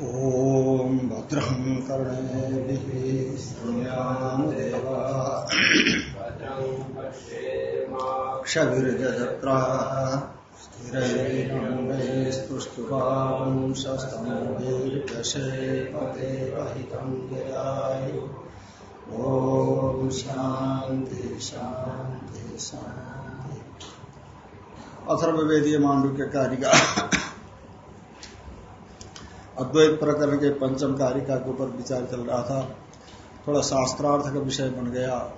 ॐ भद्रं कर्णेभिः श्रृण्यामदेवा क्षभिर्जत्राः स्थिरैरङ्गैस्तुष्टुभावं शस्तमभिर्दशेपदेवहितं गिरायु ॐ शान्ति शान्ति शान्ति अथर्ववेदीय मांडुक्य अद्वैत प्रकरण के पंचम कारिका के ऊपर विचार चल रहा था। थोड़ा शास्त्रार्थ का विषय बन गया।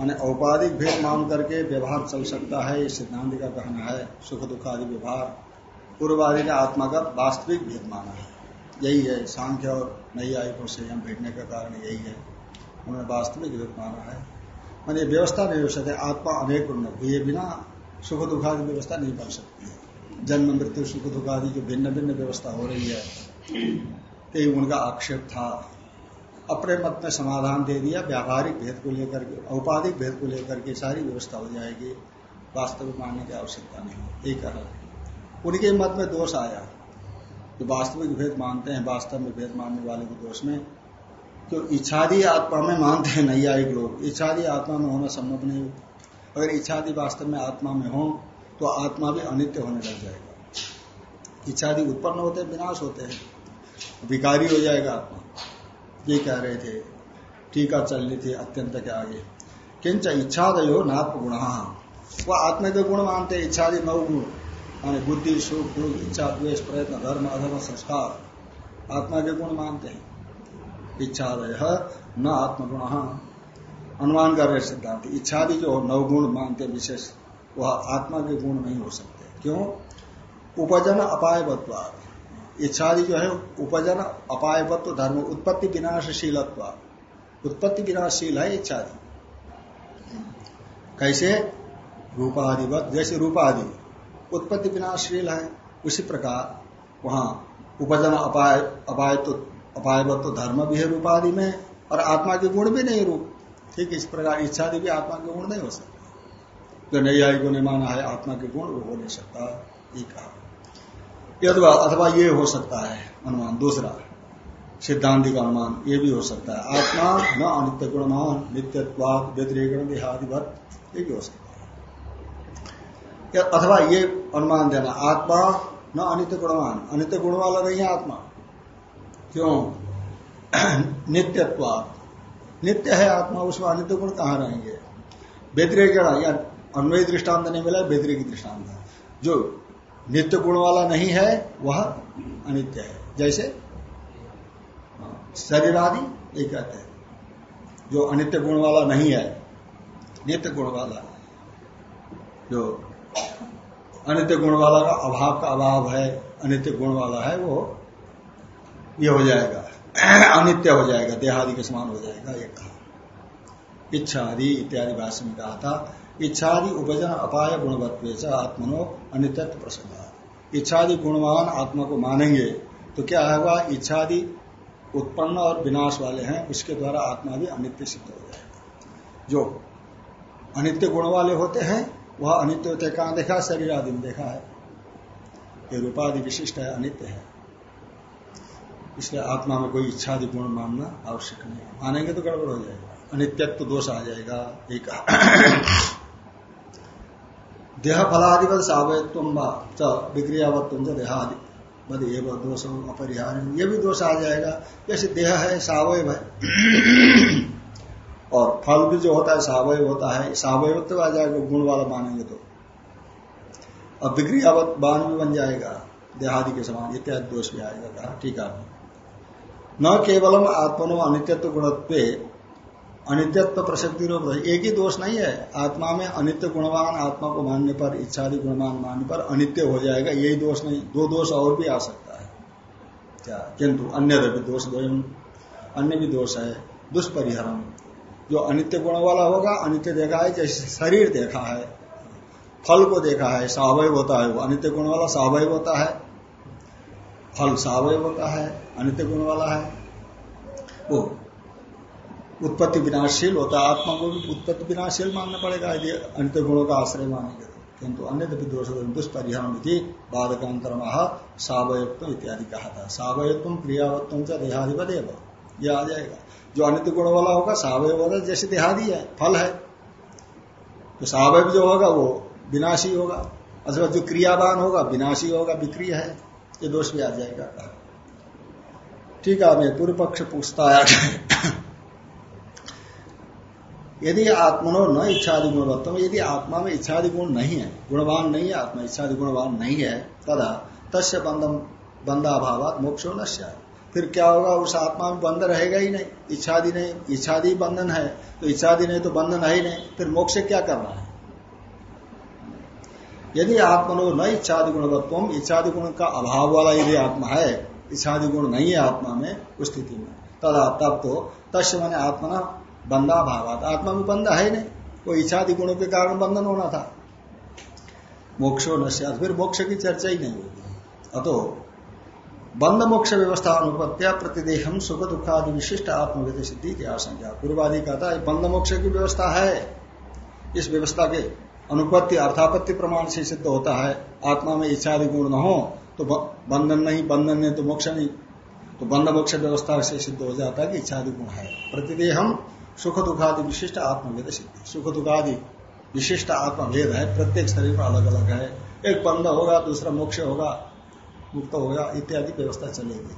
माने औपाधिक भेद मान करके व्यवहार चल सकता है, ये सिद्धांत का कहना है। सुख दुख आदि व्यवहार। पूर्वादि ने आत्मा का वास्तविक भेद माना है। यही है, सांख्य और नई आयु से हम भेटने का कारण यही है। उन्होंने वास्तविक भेद माना है। मानी व्यवस्था नहीं हो सकती। आत्मा अनेक हुए बिना सुख दुख आदि व्यवस्था नहीं बन सकती है। जन्म मृत्यु सुख दुख आदि जो भिन्न भिन्न व्यवस्था हो रही है यही उनका आक्षेप था। अपने मत में समाधान दे दिया, व्यावहारिक भेद को लेकर के, औपाधिक भेद को लेकर के सारी व्यवस्था हो जाएगी। वास्तविक मानने की आवश्यकता नहीं यही कहा उनके मत में दोष आया। जो वास्तविक भेद मानते हैं, वास्तव में भेद मानने वाले को दोष में, जो इच्छादी आत्मा में मानते हैं नैयायिक लोग, इच्छादी आत्मा में होना संभव नहीं। अगर इच्छादी वास्तव में आत्मा में हो तो आत्मा भी अनित्य होने लग जाएगा। इच्छा इच्छादि उत्पन्न होते हैं, विनाश होते हैं। विकारी हो जाएगा आत्मा। ये कह रहे थे टीका चलनी थी, अत्यंत के आगे। किंच इच्छादयो नात्म गुण। वह आत्मा के गुण मानते इच्छादि नौ गुण। माने बुद्धि, सुख, दुख, इच्छा, द्वेष, प्रयत्न, धर्म, अधर्म, संस्कार। आत्मा के गुण मानते हैं। इच्छा इच्छादय न आत्मगुण। अनुमान कर रहे सिद्धांत। इच्छादि जो नवगुण मानते विशेष। वह आत्मा के गुण नहीं हो सकते। क्यों? उपजन अपायवत्वाद इच्छादि जो है, उपजन अपायवत्व, धर्म उत्पत्ति विनाशशील उत्पत्ति विनाशशील है इच्छादि कैसे? रूपाधिवत जैसे रूपादि। उत्पत्ति विनाशशील है, उसी प्रकार वहाँ उपजन अपाय, अपायत्व, अपायवत्व धर्म भी है रूपादि में, और आत्मा के गुण भी नहीं रूप। ठीक इस प्रकार इच्छादि भी आत्मा के गुण नहीं हो सकते। जो नैयायिकों ने माना है, आत्मा के गुण वो हो नहीं सकता, ये कहा। अथवा ये हो सकता है, अनुमान, दूसरा, सिद्धांति का अनुमान, ये भी हो सकता है। आत्मा न अनित्य गुणमान नित्यत्वाद व्यतिरेकण देहादिवत, ये भी हो सकता है। अथवा ये अनुमान देना, आत्मा न अनित्य गुणमान, अनित्य गुण वाला नहीं है आत्मा। क्यों? नित्यत्वाद नित्य है आत्मा, उसमें अनित्य गुण कहाँ रहेंगे? व्यतिरेकण, या अन्वय दृष्टांत नहीं मिला व्यतिरिक दृष्टांत जो नित्य गुण वाला नहीं है, वह अनित्य है। जैसे शरीर आदि, ये कहते हैं। जो अनित्य गुण वाला नहीं है, नित्य गुण वाला, जो अनित्य गुण वाला का अभाव का अभाव है, अनित्य गुण वाला है, वो ये हो जाएगा। अनित्य हो जाएगा, देहादि के समान हो जाएगा ये कहा। इच्छा आदि इत्यादि भाषण में कहा था इच्छादि उपजन अपाय गुणवत्व आत्मनो अनित्व प्रसंग इच्छादि गुणवान आत्मा को मानेंगे तो क्या होगा इच्छादि उत्पन्न और विनाश वाले हैं, उसके द्वारा आत्मा भी अनित्य सिद्ध हो जाएगा जो अनित्य गुण वाले होते हैं, वह अनित्य होते कहाँ देखा? शरीर आदि में देखा है। ये रूपादि विशिष्ट है, अनित्य है। इसलिए आत्मा में कोई इच्छादि गुण मानना आवश्यक नहीं है। मानेंगे तो गड़बड़ हो जाएगा। अनित्यत्व तो दोष आ जाएगा, एक देह फलादिवत सावयत्व विक्रियावत्व देहादि। बद एवं दोष अपरिहार ये भी दोष आ जाएगा, जैसे देह है सावय है। और फल भी जो होता है सावय होता है। सावयत्व आ जाएगा, गुण वाला मानेंगे तो। और विक्रियावत बान भी बन जाएगा, देहादि के समान। इत्यादि दोष भी आएगा। कहा, ठीक है। न केवलम आत्मनो अनित्यत्व गुणत्व अनित्यत्व प्रसक्ति रूप एक ही दोष नहीं है। आत्मा में अनित्य गुणवान, आत्मा को मानने पर, इच्छादि गुणवान मानने पर अनित्य हो जाएगा। यही दोष नहीं। दो दोष और भी आ सकता है। क्या? किंतु अन्य दोष अन्य भी दोष है। दुष्परिहरम जो अनित्य गुण वाला होगा, अनित्य देखा है, जैसे शरीर देखा है, फल को देखा है सावय होता है वो। अनित्य गुण वाला सावय होता है। फल सावय होता है, अनित्य गुण वाला है। वो उत्पत्ति विनाशशील होता है, आत्मा को भी उत्पत्ति विनाशशील मानना पड़ेगा यदि अंत गुणों का आश्रय मानेंगे। किंतु अन्य दोष दुष्परिहान बाधकांतर सावयत्व इत्यादि कहा था। सावयत्व क्रियावत्व च देहाधिपदेव यह आ जाएगा। जो अनित गुण वाला होगा, सावय वाला जैसे देहादि है, फल है। तो सावय जो होगा, वो विनाशी होगा। अथवा जो क्रियावान होगा, विनाशी होगा, विक्रिय है। ये दोष भी आ जाएगा। ठीक है मैं पूर्व पक्ष पूछता है यदि आत्मनो न इच्छादि गुणवत्तम यदि आत्मा में इच्छादि गुण नहीं है, गुणवान नहीं है, आत्मा इच्छादि गुणवान नहीं है, तदा तस्य बंधम बंधाभाव मोक्षो न फिर क्या होगा, उस आत्मा में बंधन रहेगा ही नहीं, इच्छादि नहीं, इच्छादि बंधन है तो इच्छादि नहीं तो बंधन है ही नहीं, फिर मोक्ष क्या करना है? यदि आत्मनो न इच्छादि गुणवत्व इच्छादि गुण का अभाव वाला यदि आत्मा है, इच्छादि गुण नहीं है आत्मा में, उस स्थिति में, तदा तब तो तस्य मैंने आत्मा बंदा भाव आत्मा में बंदा है नहीं। वो इच्छादि गुणों के कारण बंधन होना था। मोक्षो न फिर मोक्ष की चर्चा ही नहीं होगी अतो, बंद मोक्ष व्यवस्था अनुपत्या प्रतिदेहम सुख दुखादि विशिष्ट आत्मविद सिद्धि की आशंका। पूर्वादि कहता है बंद मोक्ष की व्यवस्था है। इस व्यवस्था के अनुपत्ति, अर्थापत्ति प्रमाण से सिद्ध होता है। आत्मा में इच्छादि गुण न हो तो बंधन नहीं बंधन नहीं तो मोक्ष नहीं। तो बंद मोक्ष व्यवस्था से सिद्ध हो जाता है कि इच्छादि गुण है। प्रतिदेहम सुख दुखादि विशिष्ट आत्मवेद सिद्धि। सुख दुखादि विशिष्ट आत्मभेद है, प्रत्येक शरीर में अलग अलग है। एक बंद होगा, दूसरा मोक्ष होगा, मुक्त होगा, इत्यादि व्यवस्था चलेगी।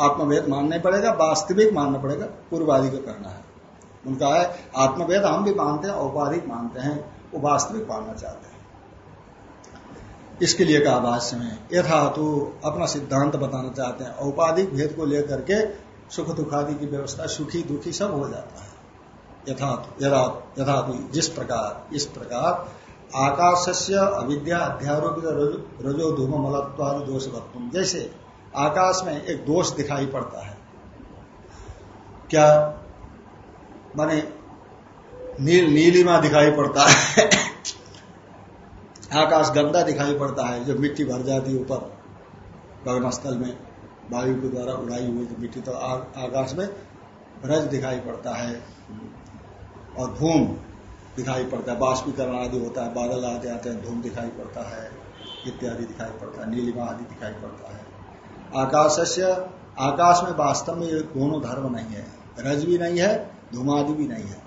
आत्मभेद मानना पड़ेगा, वास्तविक मानना पड़ेगा, पूर्वादि को करना है। उनका है आत्मभेद हम भी मानते हैं, औपाधिक मानते हैं, वो वास्तविक मानना चाहते हैं। इसके लिए कहा भाष्य में, यथा तो अपना सिद्धांत बताना चाहते हैं, औपाधिक भेद को लेकर के सुख दुखादि की व्यवस्था सुखी दुखी सब हो जाता है। यथा जिस प्रकार, इस प्रकार आकाश से अविद्या अध्यारोपित रजो धूम मलत्वादि दोष जैसे आकाश में एक दोष दिखाई पड़ता है। क्या, माने, नील, नीलिमा दिखाई पड़ता है। आकाश गंदा दिखाई पड़ता है जो मिट्टी भर जाती है ऊपर। गगनस्थल में वायु के द्वारा उड़ाई हुई मिट्टी तो आकाश में रज दिखाई पड़ता है। और धूम दिखाई पड़ता है। बाष्पीकरण आदि होता है, बादल आदि आते हैं, धूम दिखाई पड़ता है, इत्यादि दिखाई पड़ता है, नीलिमा आदि दिखाई पड़ता है। आकाश से आकाश में वास्तव में दोनों धर्म नहीं है। रज भी नहीं है, धूमादि भी नहीं है।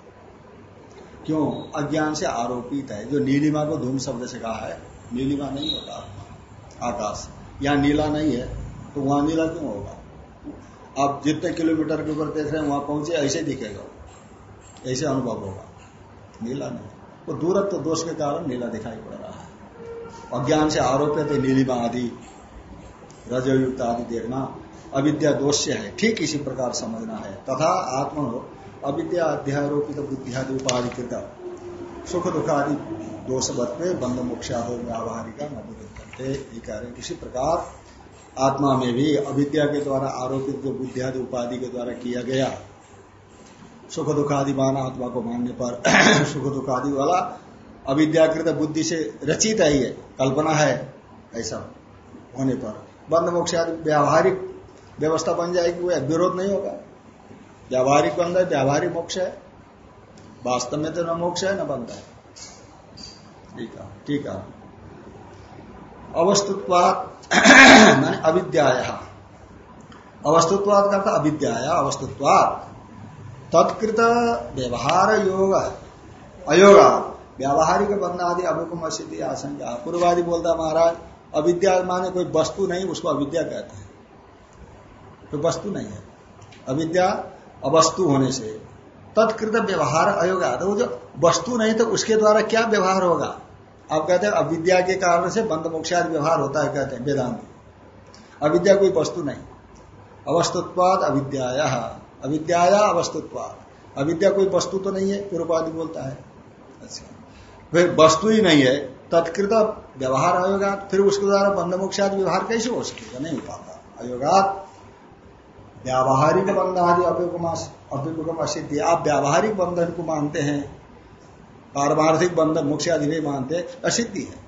क्यों? अज्ञान से आरोपित है। जो नीलिमा को धूम शब्द से कहा है, नीलिमा नहीं होता आकाश। यहाँ नीला नहीं है तो वहाँ नीला क्यों होगा? आप जितने किलोमीटर के ऊपर देख रहे हैं, वहाँ पहुँचे, ऐसे दिखेगा। ऐसे अनुभव होगा। नीला नहीं। वो दूरत्व तो दोष के कारण नीला दिखाई पड़ रहा है। अज्ञान से आरोपित है नीलिमा आदि, रजयुक्त आदि देखना अविद्या दोष से है। ठीक इसी प्रकार समझना है। तथा आत्म अविद्या अध्यारोपित बुद्धियादि उपाधिकृत सुख दुख आदि दोष बदते बंद मोक्षादो व्यावहारिका न करते इसी प्रकार आत्मा में भी अविद्या के द्वारा आरोपित जो बुद्धियादि उपाधि के द्वारा किया गया सुख दुखादि मान आत्मा को मानने पर सुख दुखादि वाला अविद्याकृत बुद्धि से रचित है ये, कल्पना है, ऐसा होने पर बंद मोक्ष आदि व्यावहारिक व्यवस्था बन जाएगी, वो विरोध नहीं होगा। व्यावहारिक बंद है, व्यावहारिक मोक्ष है। वास्तव में तो न मोक्ष है, न बंद है। ठीक है ठीक है। अवस्तुत्वाद मैंने अविद्या अवस्तुत्वाद करता अविद्या अवस्तुत्वाद तत्कृत व्यवहार योग अयोगा। व्यावहारिक बंधादि अमुकम असिद्धि आशंका। पूर्वादि बोलता महाराज, अविद्या माने कोई वस्तु नहीं, उसको अविद्या कहते हैं। कोई वस्तु नहीं है। अविद्या अवस्तु होने से। तत्कृत व्यवहार अयोगा। तो वो जो वस्तु नहीं तो उसके द्वारा क्या व्यवहार होगा? आप कहते हैं, अविद्या के कारण से बंद मोक्षाद व्यवहार होता है, कहते हैं वेदांत। अविद्या कोई वस्तु नहीं। अवस्तुत्वाद अविद्या अविद्याया अवस्तुत्वा अविद्या कोई वस्तु तो नहीं है पूर्ववादी बोलता है। अच्छा। फिर वस्तु ही नहीं है, तत्कृत व्यवहार आयोगा फिर उसके द्वारा बंध मोक्षादि व्यवहार कैसे हो सकेगा? नहीं हो पाता। अयोगात व्यावहारिक बंध आदि अभिमुखम असिद्धि आप व्यावहारिक बंधन को मानते हैं, पारमार्थिक बंधन मोक्ष आदि नहीं मानते असिद्धि है।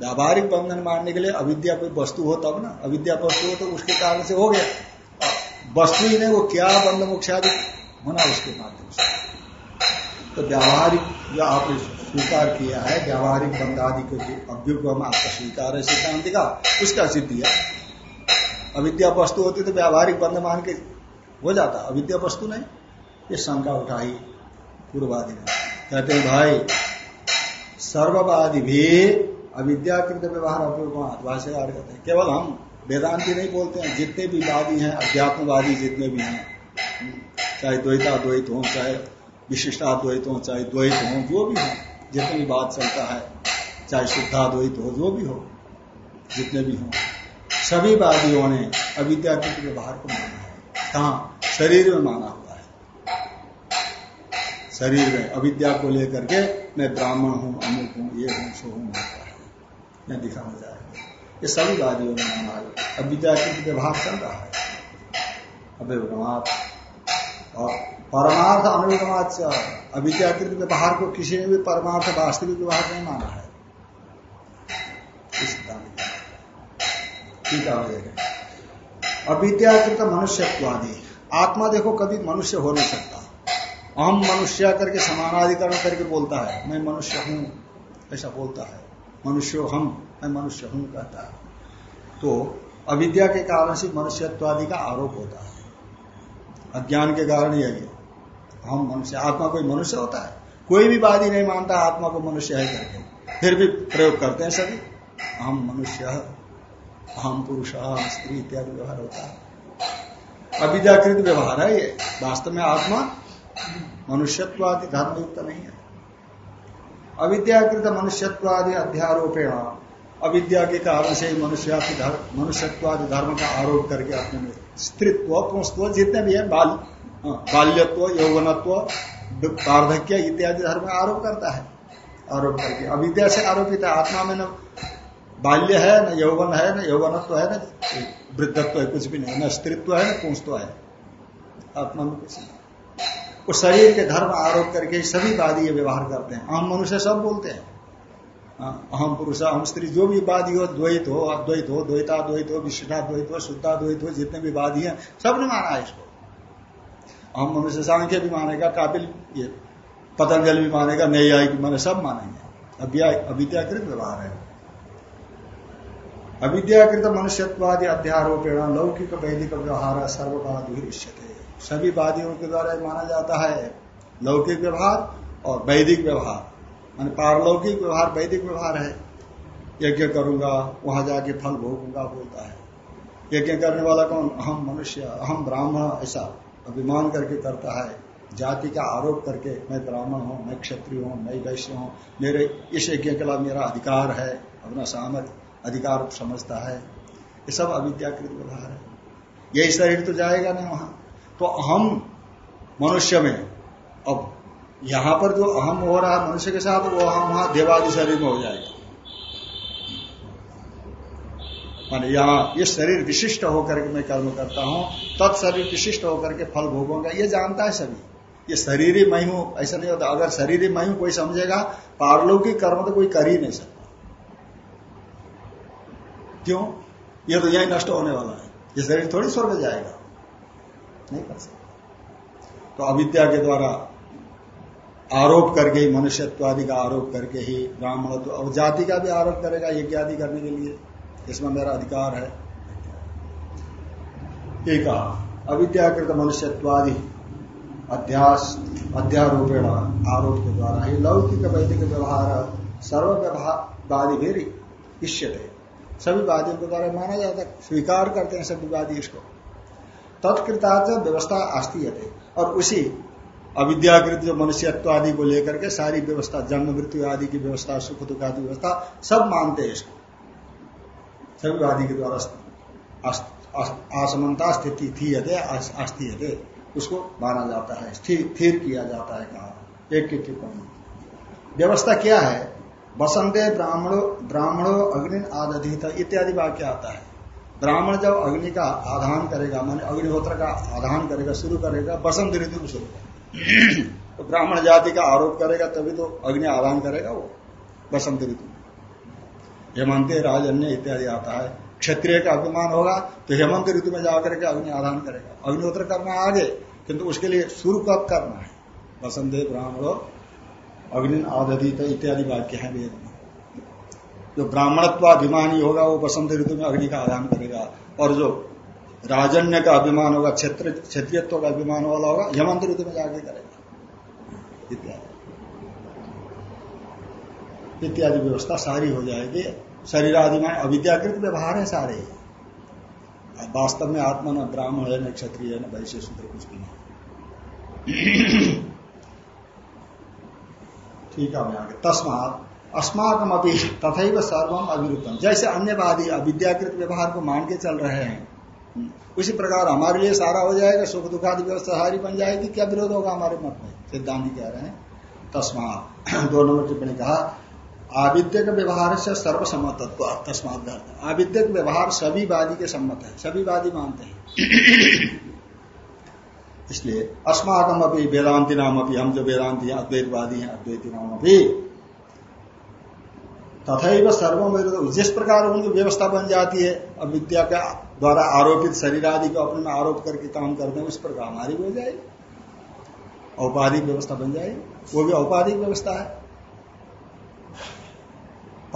व्यावहारिक बंधन मानने के लिए अविद्या कोई वस्तु हो तब ना। अविद्या वस्तु हो तो उसके कारण से हो गया। वस्तु ही नहीं वो क्या बंद मोक्षादि होना उसके माध्यम से। तो व्यावहारिक जो आपने स्वीकार किया है, व्यावहारिक बंद आदि को अभ्युपम आपका स्वीकार है, सिद्धांत का, उसका सिद्धि है। अविद्या वस्तु होती तो व्यावहारिक बंध मान के हो जाता, अविद्या वस्तु नहीं। ये शंका उठाई पूर्वादि ने। कहते हैं, भाई, सर्ववादी भी अविद्याकृत व्यवहार अभ्युपम कहते हैं। केवल हम वेदांति नहीं बोलते हैं, जितने भी वादी हैं, अध्यात्मवादी जितने भी हैं, चाहे द्वैता द्वैत हो, चाहे विशिष्टाद्वैत हो, चाहे द्वैत हो, जो भी हो, जितने भी बात चलता है, चाहे शुद्धाद्वैत हो, जो भी हो, जितने भी हो, सभी वादियों ने अविद्या व्यवहार को माना है। कहा? शरीर में माना हुआ है। शरीर में अविद्या को लेकर के मैं ब्राह्मण हूँ, अमुक हूँ, ये हूँ, सो हूँ मैं दिखाना जाएगा ये सभी वादियों ने माना है अविद्या के व्यवहार चल रहा है। अव्यवगमात और परमार्थ अनुगमात अविद्याकृत व्यवहार को किसी ने भी परमार्थ वास्तविक व्यवहार नहीं माना है। ठीक है अविद्याकृत मनुष्यत्वादि। आत्मा देखो, कभी मनुष्य हो नहीं सकता। हम मनुष्य करके समानाधिकरण करके बोलता है, मैं मनुष्य हूँ, ऐसा बोलता है। मनुष्य हम। मैं मनुष्य हूँ कहता है। तो अविद्या के कारण से मनुष्यत्वादि का आरोप होता है। अज्ञान के कारण यही हम मनुष्य, आत्मा कोई मनुष्य होता है? कोई भी वादी नहीं मानता आत्मा को मनुष्य है करके फिर भी प्रयोग करते हैं सभी। हम मनुष्य, हम पुरुष, हम स्त्री इत्यादि व्यवहार होता है। अविद्याकृत व्यवहार है ये। वास्तव में आत्मा मनुष्यत्वादि धर्म युक्त नहीं है। अविद्याकृत मनुष्यत्वादि अध्यारोपेण अविद्या के कारण से ही मनुष्य मनुष्यत्वादि धर्म का आरोप करके अपने में स्त्रीत्व पुंस्त्व जितने भी है बाल हाँ, बाल्यत्व यौवनत्व वार्धक्य इत्यादि धर्म आरोप करता है। आरोप करके। अविद्या से आरोपित है। आत्मा में न बाल्य है न यौवन है न यौवनत्व है न वृद्धत्व है कुछ भी नहीं न स्त्रीत्व है न पुंस्तव है। आत्मा में कुछ नहीं। शरीर के धर्म आरोप करके सभी वादी व्यवहार करते हैं। आम मनुष्य सब बोलते हाँ, अहम पुरुष, अहम स्त्री, जो भी वादी हो, द्वैत हो, अद्वैत हो, द्वैता द्वैत हो विशिष्टाद्वैत हो शुद्धाद्वैत हो, जितने भी वादी हैं सबने माना है इसको। हम मनुष्य सांख्य भी मानेगा, काबिल ये, पतंजल भी मानेगा भी माने सब मानेंगे। अविद्याकृत व्यवहार है। अविद्याकृत मनुष्यत्वादि अध्यारोपेण लौकिक वैदिक व्यवहार सर्ववादी सभी वादियों के द्वारा माना जाता है, लौकिक व्यवहार और वैदिक व्यवहार। मान पारलौकिक व्यवहार, वैदिक व्यवहार है। यज्ञ करूँगा, वहाँ जाके फल भोगूँगा बोलता है। यज्ञ करने वाला कौन? अहम मनुष्य अहम ब्राह्मण ऐसा अभिमान करके करता है। जाति का आरोप करके मैं ब्राह्मण हूँ, मैं क्षत्रिय हूँ, मैं वैश्य हूँ। मेरे, इस यज्ञ के लिए मेरा अधिकार है, अपना सामर्थ, अधिकार समझता है। ये सब अविद्याकृत व्यवहार है। यही शरीर तो जाएगा ना वहाँ। तो अहम मनुष्य में, अब यहाँ पर जो अहम हो रहा है मनुष्य के साथ, वो अहम वहाँ देवादि शरीर में हो जाएगा। मान यहाँ ये शरीर विशिष्ट होकर के मैं कर्म करता हूँ तत्शरीर विशिष्ट होकर के फल भोगूँगा ये जानता है सभी। ये शरीर ही मैं हूँ, ऐसा नहीं होता। अगर शरीर ही मैं हूँ, कोई समझेगा, पारलौकिक कर्म तो कोई कर ही नहीं सकता। क्यों? ये तो यही नष्ट होने वाला है। ये शरीर थोड़ी स्वर्ग जाएगा। नहीं कर सकता। तो अविद्या के द्वारा आरोप करके ही मनुष्यत्व का आरोप करके ही ब्राह्मण और जाति का भी आरोप करेगा, यज्ञ आदि करने के लिए। इसमें मेरा अधिकार है। एक अविद्याकृत मनुष्यत्वादि अध्यास, अध्यारोपेण आरोप के द्वारा ही लौकिक वैदिक व्यवहार सर्व व्यवहारवादी भी इष्यते। सभी वादियों के द्वारा माना जाता है, स्वीकार करते हैं सभी वादी इसको। तत्कृतार्थ व्यवस्था आस्ती है और उसी अविद्याकृत जो मनुष्यत्व आदि को लेकर के सारी व्यवस्था जन्म मृत्यु आदि की व्यवस्था सुख दुख आदि व्यवस्था, सब मानते हैं इसको। सभी वादी के द्वारा असमनता स्थिति थी अस्थि थे उसको माना जाता है, स्थिर किया जाता है कहा। एक की टिप्पणी। व्यवस्था क्या है? बसंते ब्राह्मणो ब्राह्मणो अग्नि आदधित, इत्यादि वाक्य आता है। ब्राह्मण जब अग्नि का आधान करेगा, मान अग्निहोत्र का आधान करेगा, शुरू करेगा बसंत ऋतु में शुरू तो ब्राह्मण जाति का आरोप करेगा, तभी तो अग्नि आधान करेगा वो, बसंत ऋतु। हेमंत राजन्य इत्यादि आता है। क्षत्रिय का अभिमान होगा तो हेमंत ऋतु में जाकर के अग्नि आधान करेगा। अग्निहोत्र करना आगे, किंतु उसके लिए शुरू कब करना है। बसंत ब्राह्मण, अग्नि आदधित इत्यादि वाक्य है वेद में। जो ब्राह्मणत्वाभिमानी होगा, वो बसंत ऋतु में अग्नि का आदान करेगा। और जो राजन्य का अभिमान होगा, क्षेत्र, क्षेत्रीयत्व का अभिमान वाला होगा हेमंत ऋतु में जाके करेगा। इत्यादि। इत्यादि व्यवस्था सारी हो जाएगी। शरीर आदि में अविद्याकृत व्यवहार है सारे। वास्तव में आत्मा न ब्राह्मण है, न क्षत्रिय है, न वैश्य सूत्र कुछ भी नहीं। ठीक है आगे तस्मात अस्माकम अभी तथा सर्वम अविरुद्धम। जैसे अन्यवादी अविद्याकृत व्यवहार को मान के चल रहे हैं उसी प्रकार हमारे लिए सारा हो जाएगा, सुख दुखादि व्यवस्था सारी बन जाएगी। क्या विरोध होगा हमारे मत में? सिद्धांत कह रहे हैं। तस्मा दो नंबर टिप्पणी कहा आविद्य का व्यवहार से सर्वसम्मतत्व, तस्मात आविद्य का व्यवहार सभी वादी के सम्मत है, सभी वादी मानते हैं। इसलिए अस्माकम अभी वेदांति नाम अभी हम जो वेदांति हैं, अद्वैतवादी हैं, अद्वैती नाम अभी तथा सर्वम जिस प्रकार उनकी व्यवस्था बन जाती है, अविद्या के द्वारा आरोपित शरीर आदि को अपने में आरोप करके काम करते हैं उस प्रकार हमारी भी हो जाएगी। औपाधिक व्यवस्था बन जाएगी। वो भी औपाधिक व्यवस्था है।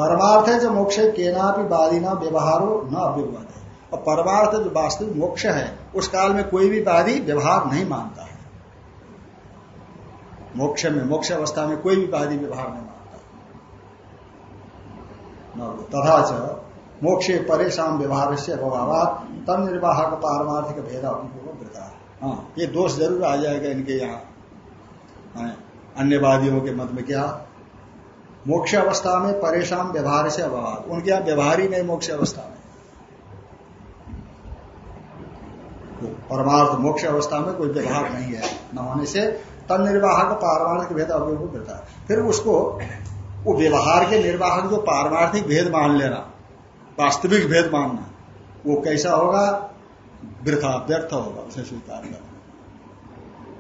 परमार्थ है जो मोक्ष है केना भी बाधी ना व्यवहारो न अव्यवाद है। और परमार्थ जो वास्तविक मोक्ष है, उस काल में कोई भी बाधी व्यवहार नहीं मानता है। मोक्ष में, मोक्ष अवस्था में कोई भी बाधी व्यवहार नहीं मानता तथा मोक्ष परेशान व्यवहार से अभाव निर्वाह का पारमार्थिक भेद वृता हाँ ये दोष ज़रूर आ जाएगा इनके यहाँ। हाँ, अन्यवादियों के मत में क्या? मोक्ष अवस्था में परेशान व्यवहार से अभाव उनके यहाँ व्यवहार ही नहीं मोक्ष अवस्था में। तो परमार्थ मोक्ष अवस्था में कोई व्यवहार नहीं है। न होने से तन निर्वाह का पारमार्थिक भेद है फिर उसको वो व्यवहार के निर्वाहक जो पारमार्थिक भेद मान लेना वास्तविक भेद मानना वो कैसा होगा? वृथा व्यर्थ होगा, उसे स्वीकार करना।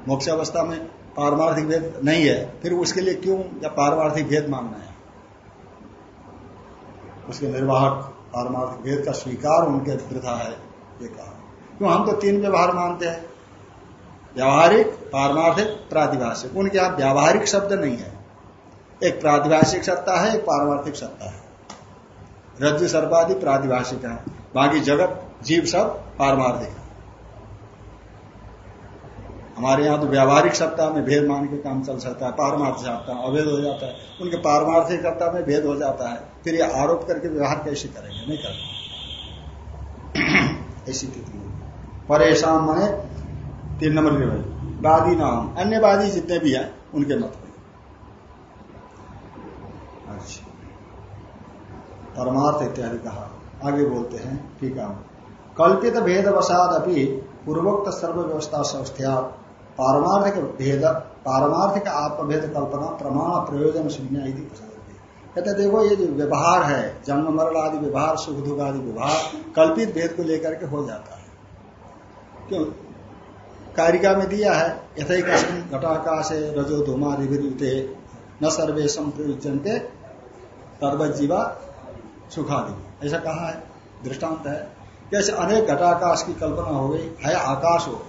मोक्ष अवस्था में पारमार्थिक भेद नहीं है, फिर उसके लिए क्यों या पारमार्थिक भेद मानना है? उसके निर्वाहक पारमार्थिक भेद का स्वीकार उनके वृथा है, ये कहा। क्यों? हम तो तीन व्यवहार मानते हैं। व्यावहारिक, पारमार्थिक, प्रातिभाषिक। उनके यहाँ व्यावहारिक शब्द नहीं है। एक प्रातिभाषिक सत्ता है, एक पारमार्थिक सत्ता है। रज्जु सर्वादि प्रादिभाषिक है बाकी जगत, जीव सब पारमार्थिक। है हमारे यहाँ तो व्यावहारिक सत्ता में भेद मान के काम चल सकता है, पारमार्थ सत्ता अभेद हो जाता है। उनके पारमार्थिक सत्ता में भेद हो जाता है। फिर ये आरोप करके व्यवहार कैसे करेंगे? नहीं करते ऐसी स्थिति परेशान माने, तीन नंबर के भाई वादी नाम। अन्य वादी जितने भी हैं, उनके मत में अच्छा परमार्थ इत्यादि कहा। आगे बोलते हैं, ठीक है। कल्पित भेद वसाद अभी पूर्वोक्त सर्व व्यवस्था संस्था, पारमार्थिक भेद, पारमार्थिक आत्मभेद कल्पना प्रमाण प्रयोजन शून्य कहते देखो, ये जो व्यवहार है, जन्म, मरण आदि व्यवहार, सुख दुख आदि व्यवहार, कल्पित भेद को लेकर के हो जाता है। क्यों? कारिका में दिया है यथ घटाकाश है रजो धुमा रिवृते न सर्वेशम प्रयुजनते तर्वजीवा सुखादि ऐसा कहा है, दृष्टांत है। कैसे अनेक घटाकाश की कल्पना हो गई है आकाश हो।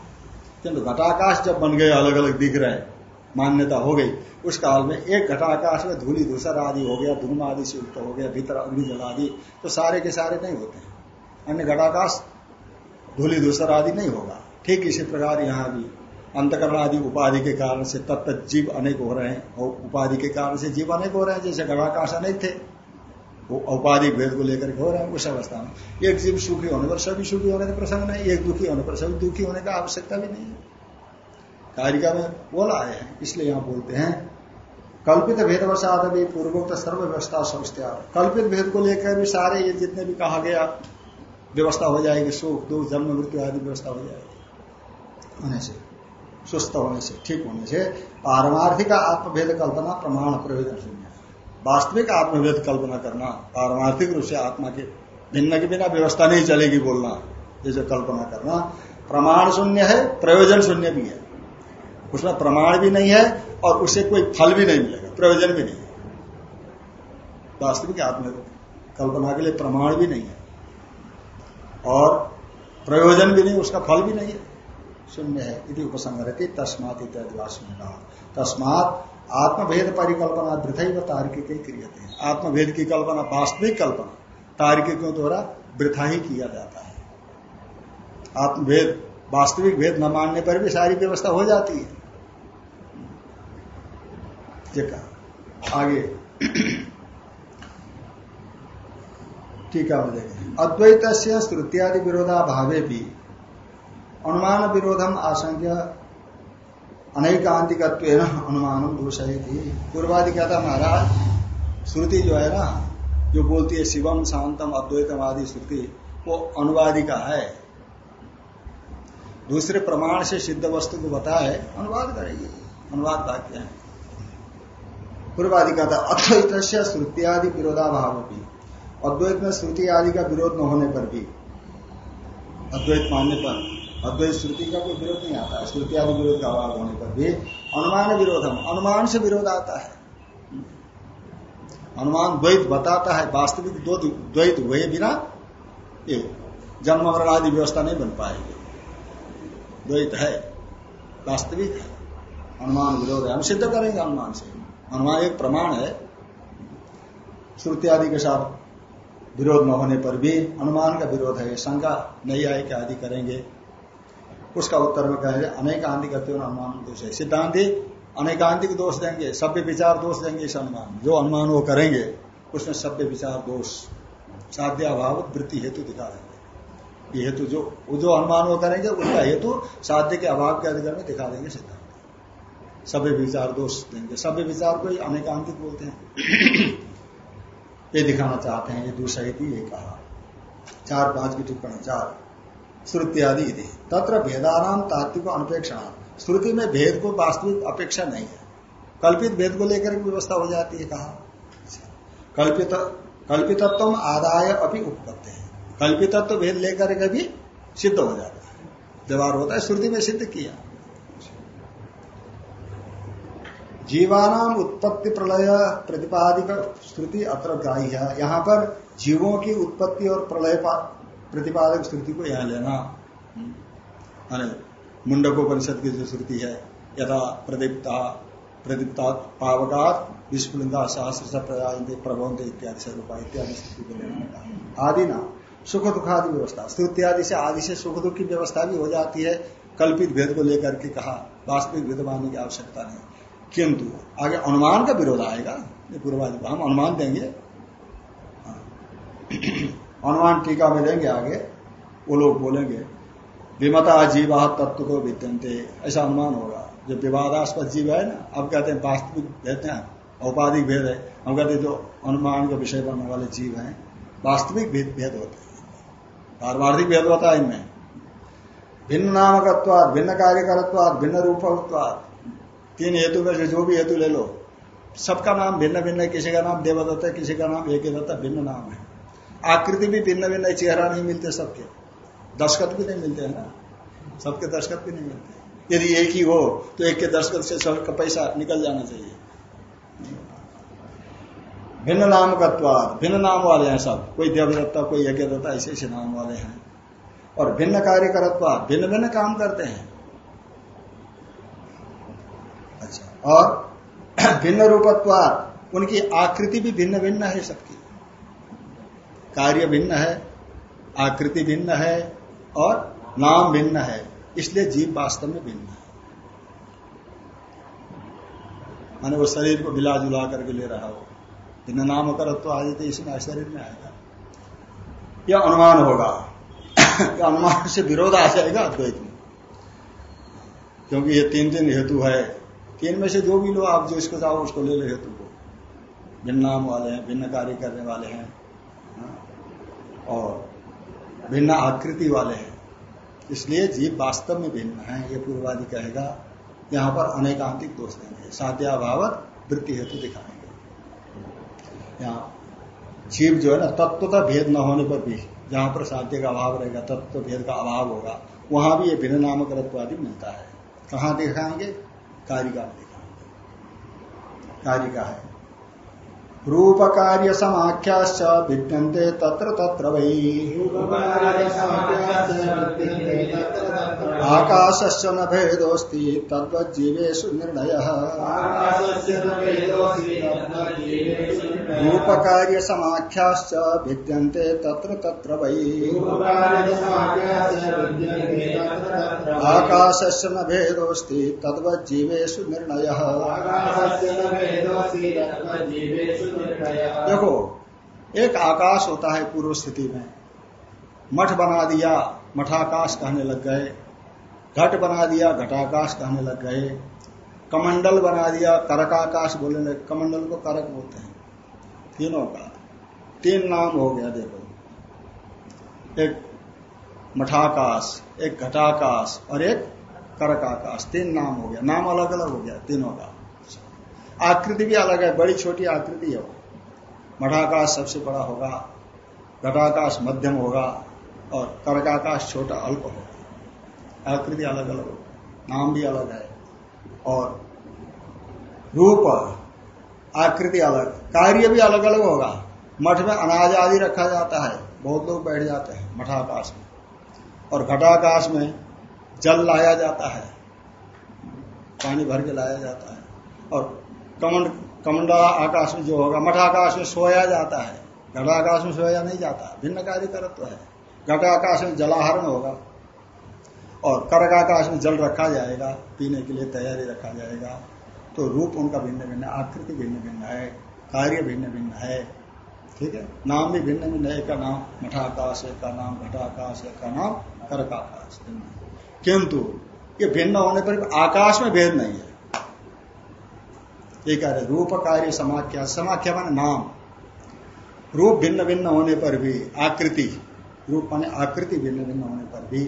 किंतु घटाकाश जब बन गए अलग अलग दिख रहे मान्यता हो गई। उस काल में एक घटाकाश में धूलि धूसर आदि हो गया, धूम आदि से युक्त हो गया, भीतर अग्नि जल आदि तो सारे के सारे नहीं होते हैं। अन्य घटाकाश धूलि धूसर आदि नहीं होगा। ठीक इसी प्रकार यहाँ भी अंतकरण आदि उपाधि के कारण से तत्त जीव अनेक हो रहे हैं, और उपाधि के कारण से जीव अनेक हो रहे हैं, जैसे घटाकाश अनेक थे। वो औपाधिक भेद को लेकर हो रहे हैं, उस अवस्था में। एक जीव सुखी होने पर सभी सुखी होने का प्रसंग नहीं, एक दुखी होने पर सभी दुखी होने का आवश्यकता भी नहीं है। कारिका में बोला आए हैं, इसलिए यहाँ बोलते हैं, कल्पित भेद वसाद भी पूर्वोक्त सर्व व्यवस्था समस्या। कल्पित भेद को लेकर भी सारे ये जितने भी कहा गया, व्यवस्था हो जाएगी, सुख, दुख, जन्म, मृत्यु आदि व्यवस्था हो जाएगी। होने से सुस्त होने से, ठीक होने से, पारमार्थिक आत्मभेद कल्पना प्रमाण प्रयोजन शून्य वास्तविक आत्मवेद कल्पना करना, पारमार्थिक रूप से आत्मा के भिन्न के बिना व्यवस्था नहीं चलेगी बोलना, ये जो कल्पना करना, प्रमाण शून्य है, प्रयोजन शून्य भी है। उसमें प्रमाण भी नहीं है और उसे कोई फल भी नहीं मिलेगा, प्रयोजन भी नहीं है। वास्तविक आत्म कल्पना के लिए प्रमाण भी नहीं है। और प्रयोजन भी नहीं, उसका फल भी नहीं है। शून्य है यदि उपसंग रहती तस्मात इत्यादि तस्मात आत्मभेद परिकल्पना वृथा तार्किक क्रिय थे आत्मभेद की कल्पना वास्तविक कल्पना, तार्किकों द्वारा वृथा ही किया जाता है। आत्मभेद वास्तविक भेद न मानने पर भी सारी व्यवस्था हो जाती है। आगे। में देखें अद्वैत से श्रुत्यादि विरोधाभावे भी अनुमान विरोधम आशंक्य अनेकांतिक अनुमान दूषय थी पूर्वादि कहता महाराज, श्रुति जो है ना, जो बोलती है शिवम शांतम अद्वैतम आदि श्रुति, वो अनुवादी का है। दूसरे प्रमाण से सिद्ध वस्तु को बताए, अनुवाद करेगी। अनुवाद वाक्य है। पूर्वादि कहता अद्वैत श्रुतियादि विरोधाभाव भी अद्वैत में श्रुति आदि का विरोध न होने पर भी, अद्वैत मानने पर। अद्वैत श्रुति का कोई विरोध नहीं आता। है श्रुति आदि विरोध का अभाव होने पर भी अनुमान विरोध हम अनुमान से विरोध आता है। अनुमान द्वैत बताता है, वास्तविक दो द्वैत हुए बिना ये जन्म मरण आदि व्यवस्था नहीं बन पाएगी। द्वैत है, वास्तविक है, अनुमान विरोध है। हम सिद्ध करेंगे अनुमान से। अनुमान एक प्रमाण है। श्रुति आदि के साथ विरोध न होने पर भी अनुमान का विरोध है। शंका नहीं आए क्या आदि करेंगे। उसका उत्तर में कहेंगे अनेकांतिक अनुमान दोष है। सिद्धांति, अनेकांतिक दोष देंगे, सभ्य विचार दोष देंगे इस अनुमान जो अनुमान वो करेंगे, उसमें सभ्य विचार दोष साध्य अभाव वृत्ति हेतु दिखा देंगे। ये हेतु जो जो अनुमान वो करेंगे, उसका हेतु साध्य के अभाव के अधिकार में दिखा देंगे सिद्धांत। सभ्य विचार दोष देंगे। सभ्य विचार को अनेकांतिक बोलते हैं। ये दिखाना चाहते हैं, ये दूसरे ये कहा। चार पाँच की टिप्पणी, चार। श्रुति आदि तत्र भेदानाम तात्विक अनुपेक्षण श्रुति में भेद को वास्तविक अपेक्षा नहीं है। कल्पित भेद को लेकर व्यवस्था हो जाती है कहा। कल्पित कल्पितत्व आदाय अभी उपपत्ति है। कल्पितत्व भेद लेकर के भी सिद्ध हो जाता है। व्यवहार होता है, श्रुति में सिद्ध किया। जीवानाम उत्पत्ति प्रलय प्रतिपादिक श्रुति अत्र ग्राही है यहाँ पर जीवों की उत्पत्ति और प्रलय प्रतिपादक श्रुति को यहाँ लेना। मुंडकोपनिषद की जो श्रुति है, यथा प्रदीप्ता प्रदीप्ता पावकात विस्फुलिंगा शास्त्र से प्रजाते प्रबंध इत्यादि स्वरूप इत्यादि स्थिति को लेना आदि ना सुख दुखादि व्यवस्था। स्तुति आदि से आदि से सुख दुख की व्यवस्था भी हो जाती है। कल्पित भेद को लेकर के कहा, वास्तविक भेद मानने की आवश्यकता नहीं। किंतु, आगे अनुमान का विरोध आएगा पूर्वादि हम अनुमान देंगे। हाँ। अनुमान टीका में लेंगे आगे, वो लोग बोलेंगे, विमता जीवा तत्व को विद्यंते ऐसा अनुमान होगा। जो विवादास्पद जीव है ना, अब कहते हैं वास्तविक भेद हैं, औपाधिक भेद है। हम कहते हैं जो अनुमान का विषय बनने वाले जीव हैं, वास्तविक भेद होते हैं। पारमार्थिक भेद होता है इनमें। भिन्न नामकत्वाद भिन्न कार्यकरत्वाद भिन्न रूपत्वाद तीन हेतु में से जो भी हेतु ले लो। सबका नाम भिन्न भिन्न है, किसी का नाम देवदत्त है, किसी का नाम एक दत्ता भिन्न नाम है। आकृति भी भिन्न भिन्न, चेहरा नहीं मिलते सबके। दस्खत भी नहीं मिलते, है ना? सबके दस्खत भी नहीं मिलते। यदि एक ही हो तो एक के दस्खत से सबका पैसा निकल जाना चाहिए। भिन्न नाम कत्वाद भिन्न नाम वाले हैं सब। कोई देवदत्ता, कोई यज्ञ दत्ता ऐसे ऐसे नाम वाले हैं। और भिन्न कार्य करत्वाद भिन्न भिन्न काम करते हैं। अच्छा और भिन्न रूपत्वाद, उनकी आकृति भी भिन्न भिन्न है सबकी। कार्य भिन्न है, आकृति भिन्न है और नाम भिन्न है, इसलिए जीव वास्तव में भिन्न है। माने वो शरीर को मिला जुला करके ले रहा हो। भिन्न नाम कर तो आज तो इसमें शरीर में आएगा। यह अनुमान होगा। अनुमान से विरोध आ जाएगा अद्वैत में। क्योंकि ये तीन तीन हेतु है। तीन में से जो भी लो, आप जो इसको चाहो उसको ले लो हेतु को। भिन्न नाम वाले हैं, भिन्न कार्य करने वाले हैं। और भिन्न आकृति वाले हैं। इसलिए जीव वास्तव में भिन्न है, ये पूर्वादि कहेगा। यहाँ पर अनेकांतिक दोष देंगे साध्याभावत वृत्ति हेतु दिखाएँगे। यहाँ जीव जो है ना, तत्वता भेद न होने पर भी जहाँ पर साध्य का अभाव रहेगा, तत्व भेद का अभाव होगा, वहाँ भी ये भिन्न नामक आदि मिलता है। कहाँ दिखाएँगे? कारिका में दिखाएँगे। कारिका है। रूप कार्य समाख्याश्च तत्र तत्र वही आकाश से न भेदोस्ती तद्वजीवेशु निर्णय। रूप कार्य समाख्याश्च विद्यन्ते तत्र तत्र वै। आकाश से न भेदोस्ती तद्वजीवेशु निर्णय। देखो एक आकाश होता है पूर्व स्थिति में। मठ बना दिया मठाकाश कहने लग गए। घट बना दिया, घटाकाश कहने लग गए। कमंडल बना दिया, करकाकाश बोलने लगे। कमंडल को करक बोलते हैं। तीनों का। तीन नाम हो गया, देखो। एक मठाकाश, एक घटाकाश और एक करकाकाश। तीन नाम हो गया। नाम अलग अलग हो गया, तीनों का। आकृति भी अलग है, बड़ी छोटी आकृति है मठाकाश सबसे बड़ा होगा, घटाकाश मध्यम होगा और कर्काकाश छोटा, अल्प होगा। आकृति अलग अलग नाम भी अलग है, और रूप आकृति अलग, कार्य भी अलग अलग होगा। मठ में अनाज आदि रखा जाता है, बहुत लोग बैठ जाते हैं मठाकाश में, और घटाकाश में जल लाया जाता है, पानी भर के लाया जाता है, और कमंड कमंडा आकाश में जो होगा, मठाकाश में सोया जाता है, घटाकाश में सोया नहीं जाता, भिन्न कार्य करत तो है। घटाकाश में जलाहरण होगा और कर्काकाश में जल रखा जाएगा, पीने के लिए तैयारी रखा जाएगा तो रूप उनका भिन्न भिन्न आकृति भिन्न भिन्न है, कार्य भिन्न भिन्न है, ठीक है? नाम भी भिन्न भिन्न एक का नाम मठाकाश एक का नाम घटाकाश एक का नाम कर्काकाश किंतु ये भिन्न होने पर आकाश में भेद नहीं है। ये कह रहे रूप कार्य समाख्या समाख्या मान नाम। रूप भिन्न भिन्न होने पर भी आकृति, रूप माने आकृति भिन्न भिन्न होने पर भी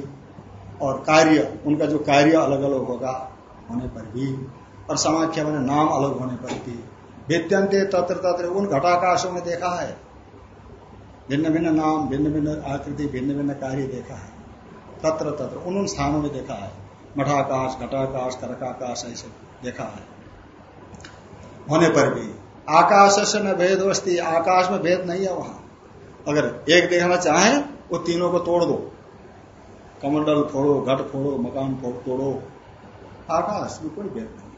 और कार्य, उनका जो कार्य अलग अलग होगा, होने पर भी। और समाख्या मैंने नाम अलग होने पर भी। विद्यंते तत्र तत्र, उन घटाकाशों में देखा है। भिन्न भिन्न नाम भिन्न भिन्न आकृति भिन्न भिन्न कार्य देखा है। तत्र तत्र, उन उन स्थानों में देखा है। मठाकाश, घटाकाश करकाकाश ऐसे देखा है। होने पर भी। आकाश से न भेद वस्ती आकाश में भेद नहीं है वहाँ। अगर एक देखना चाहे, वो तीनों को तोड़ दो। कमंडल फोड़ो, घट फोड़ो, मकान फोड़, तोड़ो। आकाश में कोई भेद नहीं।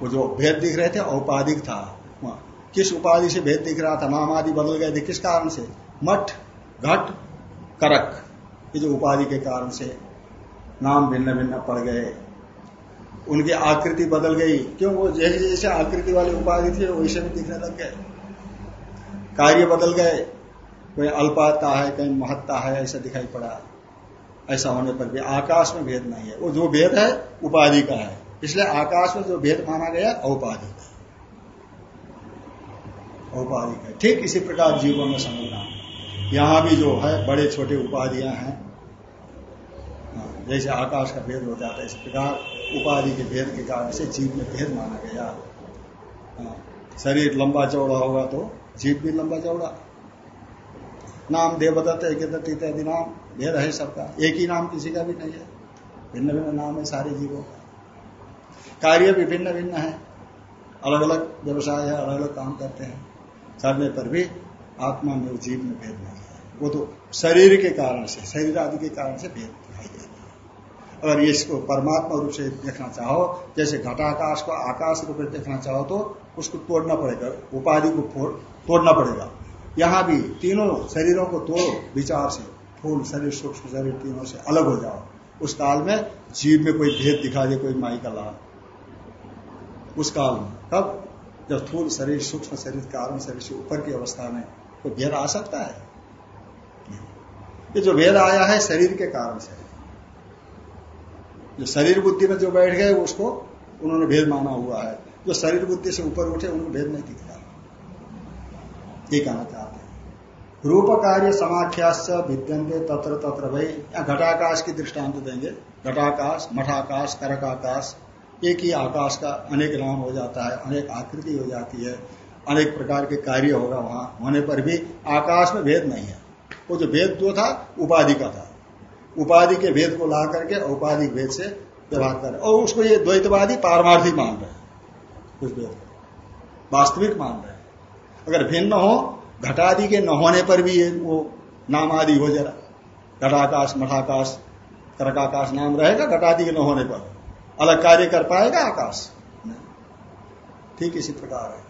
वो जो भेद दिख रहे थे, औपाधिक था। किस उपाधि से भेद दिख रहा था? नाम आदि बदल गए थे। किस कारण से? मठ, घट, करक। ये जो उपाधि के कारण से नाम भिन्न भिन्न पड़ गए। उनकी आकृति बदल गई। क्यों? वो जैसे जैसे आकृति वाली उपाधि थी, वैसे भी दिखने लग गए कार्य बदल गए। कोई अल्पता है कहीं महत्ता है ऐसा दिखाई पड़ा। ऐसा होने पर भी आकाश में भेद नहीं है। वो जो भेद है उपाधि का है। इसलिए आकाश में जो भेद माना गया औपाधि का औपाधिक है। ठीक इसी प्रकार जीवन में समझना यहाँ भी जो है बड़े छोटे उपाधियाँ हैं। हाँ, जैसे आकाश का भेद हो जाता है इस प्रकार उपाधि के भेद के कारण से जीव में भेद माना गया। हाँ, शरीर लंबा चौड़ा होगा तो जीव भी लंबा चौड़ा। नाम देवदत्त एक इत्यादि नाम, भेद है सबका। एक ही नाम किसी का भी नहीं है। भिन्न भिन्न नाम है सारे जीवों का। कार्य भी भिन्न भिन्न है। अलग अलग व्यवसाय है अलग अलग काम करते हैं। करने पर भी आत्मा में जीव में भेद नहीं है। वो तो शरीर के कारण से, शरीर आदि के कारण से भेद दिखाई देता है। अगर इसको परमात्मा रूप से देखना चाहो, जैसे घटाकाश को आकाश रूप में देखना चाहो तो उसको तोड़ना पड़ेगा। उपाधि को तोड़ना पड़ेगा। यहाँ भी तीनों शरीरों को तोड़ो विचार से फूल शरीर, सूक्ष्म शरीर तीनों से अलग हो जाओ। उस काल में जीव में कोई भेद दिखा दे, कोई माई का लाभ उस काल में। तब जब थूल शरीर, सूक्ष्म शरीर, कारण शरीर से ऊपर की अवस्था में कोई भेद आ सकता है? ये जो भेद आया है शरीर के कारण से, जो शरीर बुद्धि में जो बैठ गए, उसको उन्होंने भेद माना हुआ है। जो शरीर बुद्धि से ऊपर उठे उनको भेद नहीं दिख। ये कहना चाहते हैं। रूप कार्य समाख्यास विद्यंते तत्र तत्र भाई घटाकाश की दृष्टांत देंगे। घटाकाश, मठाकाश, करकाकाश, एक ही आकाश का अनेक नाम हो जाता है, अनेक आकृति हो जाती है, अनेक प्रकार के कार्य होगा वहाँ। होने पर भी आकाश में भेद नहीं है। वो जो भेद जो था, उपाधि का था। उपाधि के भेद को ला करके औपाधिक भेद से व्यवहार कर और उसको ये द्वैतवादी पारमार्थिक मान रहे हैं। उस भेद। वास्तविक मान रहे अगर भिन्न हो, घटादि के न होने पर भी वो नाम आदि हो जरा। घटाकाश, मठाकाश कर्काकाश नाम रहेगा, घटादि के न होने पर। अलग कार्य कर पाएगा आकाश। ठीक इसी प्रकार है।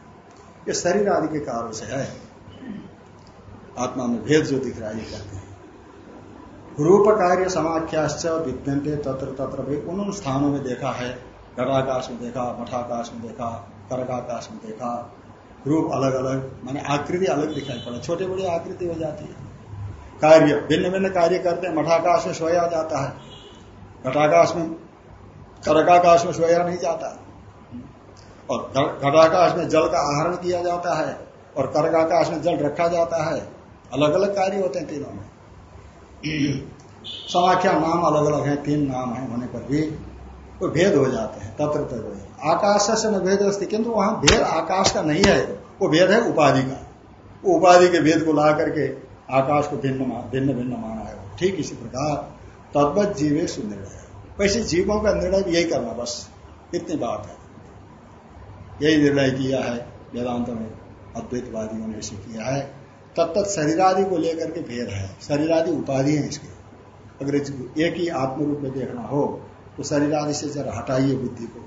ये शरीर आदि के कारण से है। आत्मा में भेद जो दिख रहा है, ये कहते हैं। रूप कार्य समाख्याश्च विद्यंते तत्र तत्र भी उन स्थानों में देखा है। घटाकाश में देखा, मठाकाश में देखा कर्काकाश में देखा। रूप अलग अलग, माने आकृति अलग दिखाई पड़ा। छोटे बड़ी आकृति हो जाती है। कार्य भिन्न भिन्न कार्य करते हैं, मठाकाश में सोया जाता है। घटाकाश में, कर्काकाश में सोया नहीं जाता। और घटाकाश में जल का आहरण किया जाता है, और कर्काकाश में जल रखा जाता है। अलग अलग कार्य होते हैं तीनों में। समाख्या नाम अलग अलग है, तीन नाम है होने पर भी। वो भेद हो जाते हैं तत्र तत्र आकाश से न भेद अस्थित किंतु वहाँ भेद आकाश का नहीं है, वो भेद है उपाधि का। वो उपाधि के भेद को ला करके आकाश को भिन्न भिन्न भिन्न माना है ठीक इसी प्रकार तद्वत जीवे सुनिर्णय। वैसे जीवों का निर्णय भी यही करना, बस इतनी बात है। यही निर्णय किया है, वेदांत में अद्वैतवादियों ने ऐसे किया है। तब तक शरीरादि को लेकर के भेद है। शरीरादि उपाधि है इसके। अगर एक ही आत्म रूप में देखना हो तो शरीर आदि से जरा हटाइए बुद्धि को।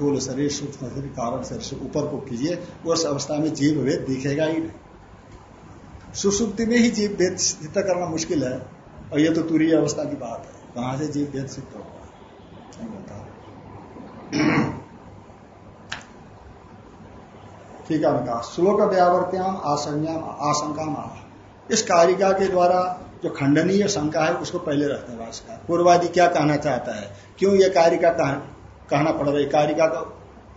थूल शरीर सूक्ष्म शरीर कारण शरीर से ऊपर को कीजिए उस अवस्था में जीव भेद दिखेगा ही नहीं। सुसुप्ति में ही जीव भेद सिद्ध करना मुश्किल है, और ये तो तुरी अवस्था की बात है। कहाँ से जीव भेद सिद्ध होगा? नहीं ठीक है श्लोक व्यावर्त्याम आसंज्ञाम आशंका इस कारिका के द्वारा जो खंडनीय शंका है, उसको पहले रखते हैं भाषा पूर्वादि क्या कहना चाहता है? क्यों ये कार्य का कहना पड़ रहा है? कारिका का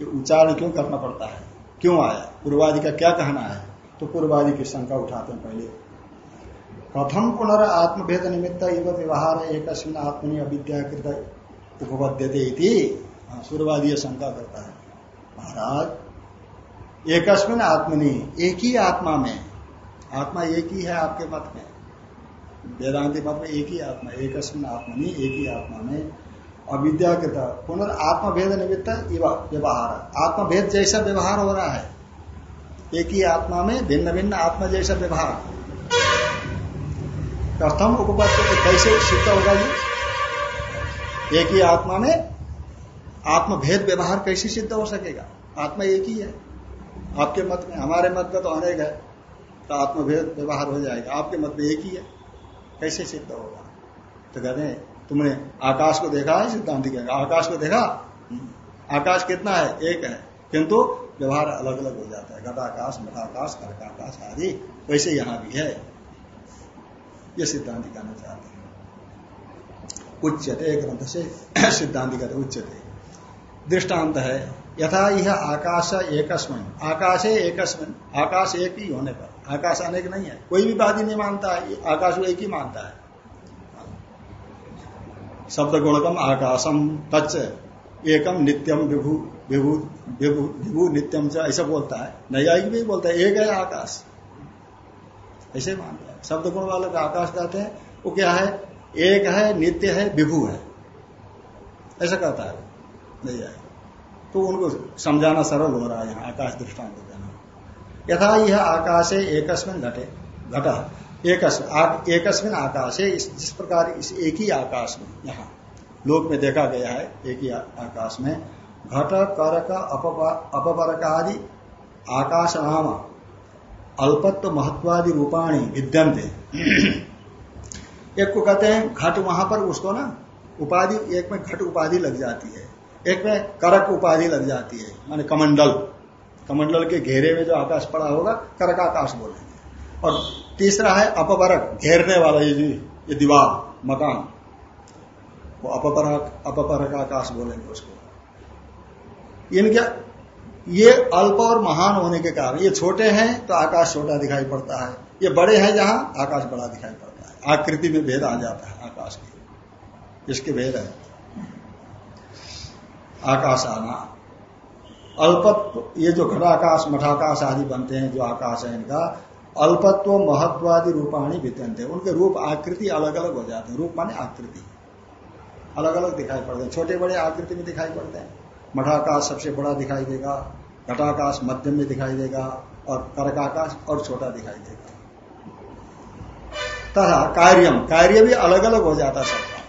उच्चारण क्यों करना पड़ता है? क्यों आया? पूर्वादि का क्या कहना है? तो पूर्वादि की शंका उठाते हैं पहले। प्रथम पुनर आत्मभेद निमित्त एवं व्यवहार एक आत्मनि अविद्याकृत उपबद्यते पूर्वादि शंका करता है। महाराज, एकस्मिन आत्मनि, एक ही आत्मा में, आत्मा एक ही है आपके मत में? वेदांति मत में एक ही आत्मा एक आत्मा नहीं, एक ही आत्मा में अविद्या के तहत पुनर् आत्मभेद निमित्त व्यवहार। आत्मभेद जैसा व्यवहार हो रहा है, एक ही आत्मा में भिन्न भिन्न आत्मा जैसा व्यवहार। प्रथम उपपद तो कैसे सिद्ध होगा ये? एक ही आत्मा में आत्मभेद व्यवहार कैसे सिद्ध हो सकेगा? आत्मा एक ही है। आपके मत में, हमारे मत में तो अनेक है तो आत्मभेद व्यवहार हो जाएगा। आपके मत में एक ही है। कैसे सिद्ध होगा। तो कहते हैं, तुमने आकाश को देखा है? सिद्धांत कहेगा आकाश को देखा? हम्म। आकाश कितना है? एक है। किंतु व्यवहार अलग अलग हो जाता है। घटाकाश, मठाकाश, कर्काकाश आदि, वैसे यहाँ भी है। यह सिद्धांत कहना चाहते हैं। उच्चते ग्रंथ से सिद्धांत कहते उच्चते दृष्टांत है, यथा यह आकाश एकस्मिन। आकाशे एकस्मिन। आकाश एक ही होने पर। आकाश अनेक नहीं है। कोई भी वादी नहीं मानता है आकाश को एक ही मानता है। शब्द गुणकम आकाशम तच एकम नित्यम विभू विभू विभू विभू नित्यम च, ऐसा बोलता है। नैयायिक भी बोलता है, एक है आकाश। ऐसे मानता है। शब्द गुण वाले का आकाश कहते हैं, वो क्या है? एक है, नित्य है, विभू है। ऐसा कहता है नैयायिक। तो उनको समझाना सरल हो रहा है यहाँ, आकाश दृष्टांत यथा यह आकाश एकस्मिन घटे, घट, एकस्मिन आकाश है जिस प्रकार इस एक ही आकाश में, यहाँ, लोक में देखा गया है, एक ही आकाश में, घट, करक अपरक आदि आकाश नाम अल्पत्व महत्वादि रूपाणी विद्यंते एक को कहते हैं, घट वहाँ पर उसको ना, उपाधि, एक में घट उपाधि लग जाती है, एक में करक उपाधि लग जाती है, माने कमंडल। कमंडल के घेरे में जो आकाश पड़ा होगा करक आकाश बोलेंगे। और तीसरा है अपपरक, घेरने वाला ये जी, ये दीवार, मकान। वो अपपरक अपपरक आकाश बोलेंगे उसको। इनके ये अल्प और महान होने के कारण, ये छोटे हैं तो आकाश छोटा दिखाई पड़ता है। ये बड़े हैं जहाँ, आकाश बड़ा दिखाई पड़ता है। आकृति में भेद आ जाता है आकाश की। इसके भेद है। आकाश आना। अल्पत्व, ये जो घटाकाश मठाकाश आदि बनते हैं, जो आकाश है इनका, अल्पत्व, महत्वादि रूपाणी वित्यंत उनके रूप आकृति अलग अलग हो जाते हैं। रूप माने आकृति। अलग अलग दिखाई पड़ते हैं। छोटे बड़े आकृति में दिखाई पड़ते हैं। मठाकाश सबसे बड़ा दिखाई देगा घटाकाश मध्यम में दिखाई देगा, और कर्काकाश और छोटा दिखाई देगा। तथा कार्यम। कार्य भी अलग अलग हो जाता सबका।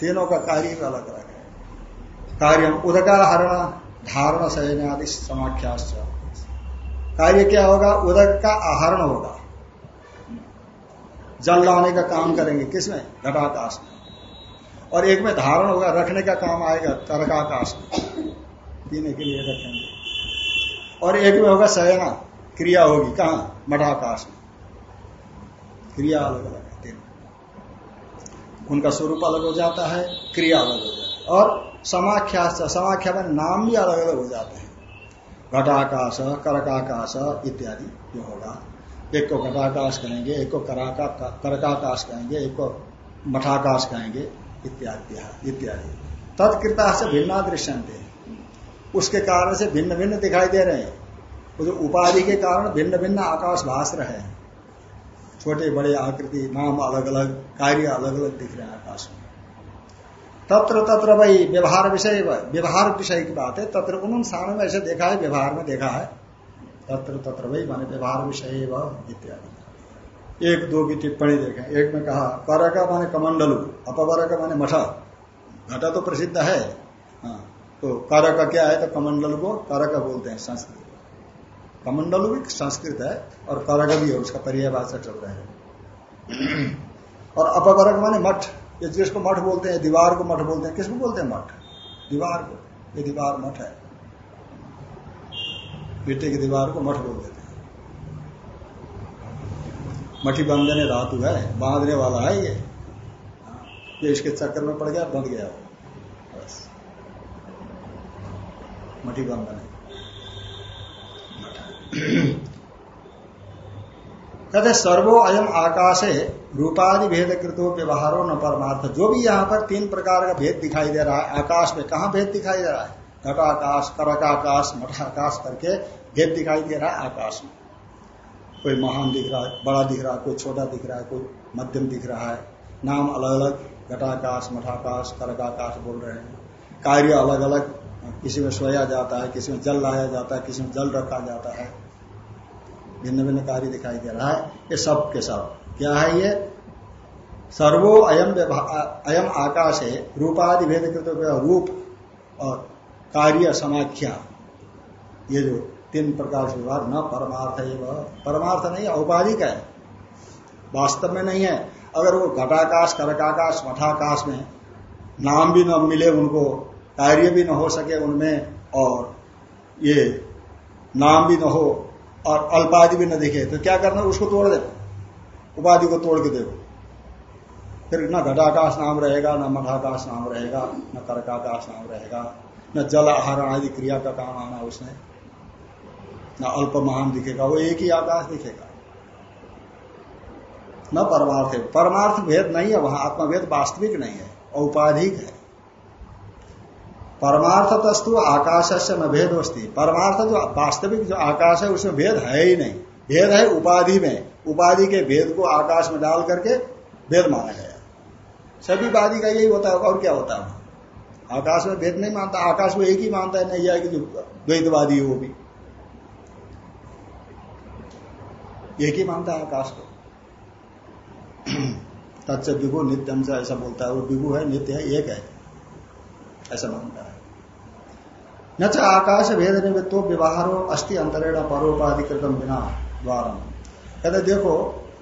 तीनों का कार्य भी अलग अलग है। कार्यम उदका हरण धारण सहन आदि समाख्यास कार्य क्या होगा? उदक का आहरण होगा। जल लाने का काम करेंगे किसमें? घटाकाश में। और एक में धारण होगा, रखने का काम आएगा, तरकाकाश में। पीने के लिए रखेंगे। और एक में होगा सयना क्रिया होगी। कहा? मठाकाश में। क्रिया अलग अलग है। तीन उनका स्वरूप अलग हो जाता है, क्रिया अलग हो जाती है। और समाख्या समाख्या में नाम भी अलग अलग हो जाते हैं। घटाकाश, करकाकाश इत्यादि जो होगा। एक को घटाकाश कहेंगे, एक को कराका, करकाकाश कहेंगे, एक को मठाकाश कहेंगे, इत्यादि इत्यादि। तत्कृता से भिन्ना दृश्यंते उसके कारण से भिन्न भिन्न दिखाई दे रहे हैं। वो जो उपाधि के कारण भिन्न भिन्न आकाश भाष रहे हैं। छोटे बड़े आकृति, नाम अलग अलग कार्य अलग अलग दिख रहे हैं आकाश में। तत्र तत्र वही व्यवहार विषय व्यवहार विषय की बात है तत्र उन्होंने स्थानों में ऐसे देखा है व्यवहार में देखा है। तत्र तत्र वही माने व्यवहार विषय इत्यादि। एक दो की टिप्पणी देखें। एक में कहा कर का माने कमंडलू अपवर का माने मठा। घटा तो प्रसिद्ध है। हाँ, तो कर का क्या है तो कमंडल को कर का बोलते हैं संस्कृत कमंडलु भी संस्कृत है और करक भी है उसका पर्याय भाषा चल रहा है। और अपवरक माने मठ। ये जिसको मठ बोलते हैं, दीवार को मठ बोलते हैं। किसको बोलते हैं मठ? दीवार को। ये दीवार मठ है। मिट्टी की दीवार को मठ बोल देते हैं। मठी बंधने धातु है, बांधने वाला है ये। ये इसके चक्कर में पड़ गया, बंध गया वो। बस। मठी बंधन कहते सर्वो अयम आकाश है रूपादि भेद कृतो व्यवहारो न परमार्थ। जो भी यहाँ पर तीन प्रकार का भेद दिखाई दे रहा है, आकाश में कहा भेद दिखाई दे रहा है? घटाकाश करकाकाश मठाकाश करके भेद दिखाई दे रहा है आकाश में। कोई महान दिख रहा है, बड़ा दिख रहा है, कोई छोटा दिख रहा है, कोई मध्यम दिख रहा है। नाम अलग अलग घटाकाश, मठाकाश करकाकाश बोल रहे हैं। कार्य अलग अलग किसी में सोया जाता है, किसी में जल लाया जाता है, किसी में जल रखा जाता है। भिन्न भिन्न कार्य दिखाई दे रहा है, ये सब के सब। क्या है ये? सर्वो अयम अयम आकाश है रूपादि भेद कृत रूप और कार्य समाख्या। ये जो तीन प्रकार से व्यवहार न परमार्थ है वह परमार्थ नहीं औपाधिक है। वास्तव में नहीं है। अगर वो घटाकाश, करकाकाश, मठाकाश में नाम भी न मिले उनको, कार्य भी न हो सके उनमें, और ये नाम भी न हो और अल्पादि भी न दिखे तो क्या करना, उसको तोड़ दे। उपाधि को तोड़ के देखो। फिर न घटाकाश नाम रहेगा, न मठाकाश नाम रहेगा, न करकाकाश नाम रहेगा, न जल आहार आदि क्रिया का काम आना उसने न अल्प महान दिखेगा, वो एक ही आकाश दिखेगा। न परमार्थ है। परमार्थ भेद नहीं है, वहाँ आत्मभेद वास्तविक नहीं है, औपाधिक है। परमार्थ तस्तु आकाश से न भेद वस्ती परमार्थ जो वास्तविक जो आकाश है, उसमें भेद है ही नहीं। भेद है उपाधि में। उपाधि के भेद को आकाश में डाल करके भेद माना गया। सभी वादी का यही होता है, और क्या होता है? आकाश में भेद नहीं मानता। आकाश में एक ही मानता है, नहीं कि जो द्वैतवादी वो भी। एक ही मानता है आकाश को। तत्स विभु नित्यम से, ऐसा बोलता है। वो विभु है, नित्य है, एक है। ऐसा मानता है। न च आकाश भेद निमित्तो व्यवहारो अस्थि अंतरेण परोपाधि कृतम बिना द्वारा कहते, देखो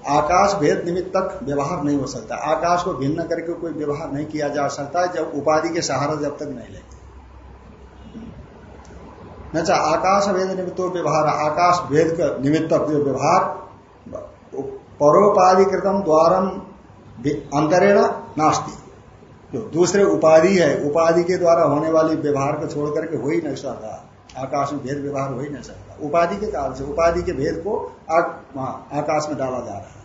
आकाश भेद निमित्त तक व्यवहार नहीं हो सकता। आकाश को भिन्न करके कोई व्यवहार नहीं किया जा सकता, जब उपाधि के सहारा जब तक नहीं लेते न आकाश भेद निमित्त व्यवहार आकाश भेद का निमित्त जो व्यवहार परोपाधि कृतम द्वारम अंतरेण नास्ती। जो दूसरे उपाधि है, उपाधि के द्वारा होने वाली व्यवहार को छोड़ करके हो ही नहीं सकता। आकाश में भेद व्यवहार हो ही नहीं सकता। उपाधि के कारण से, उपाधि के भेद को आकाश में डाला जा रहा है।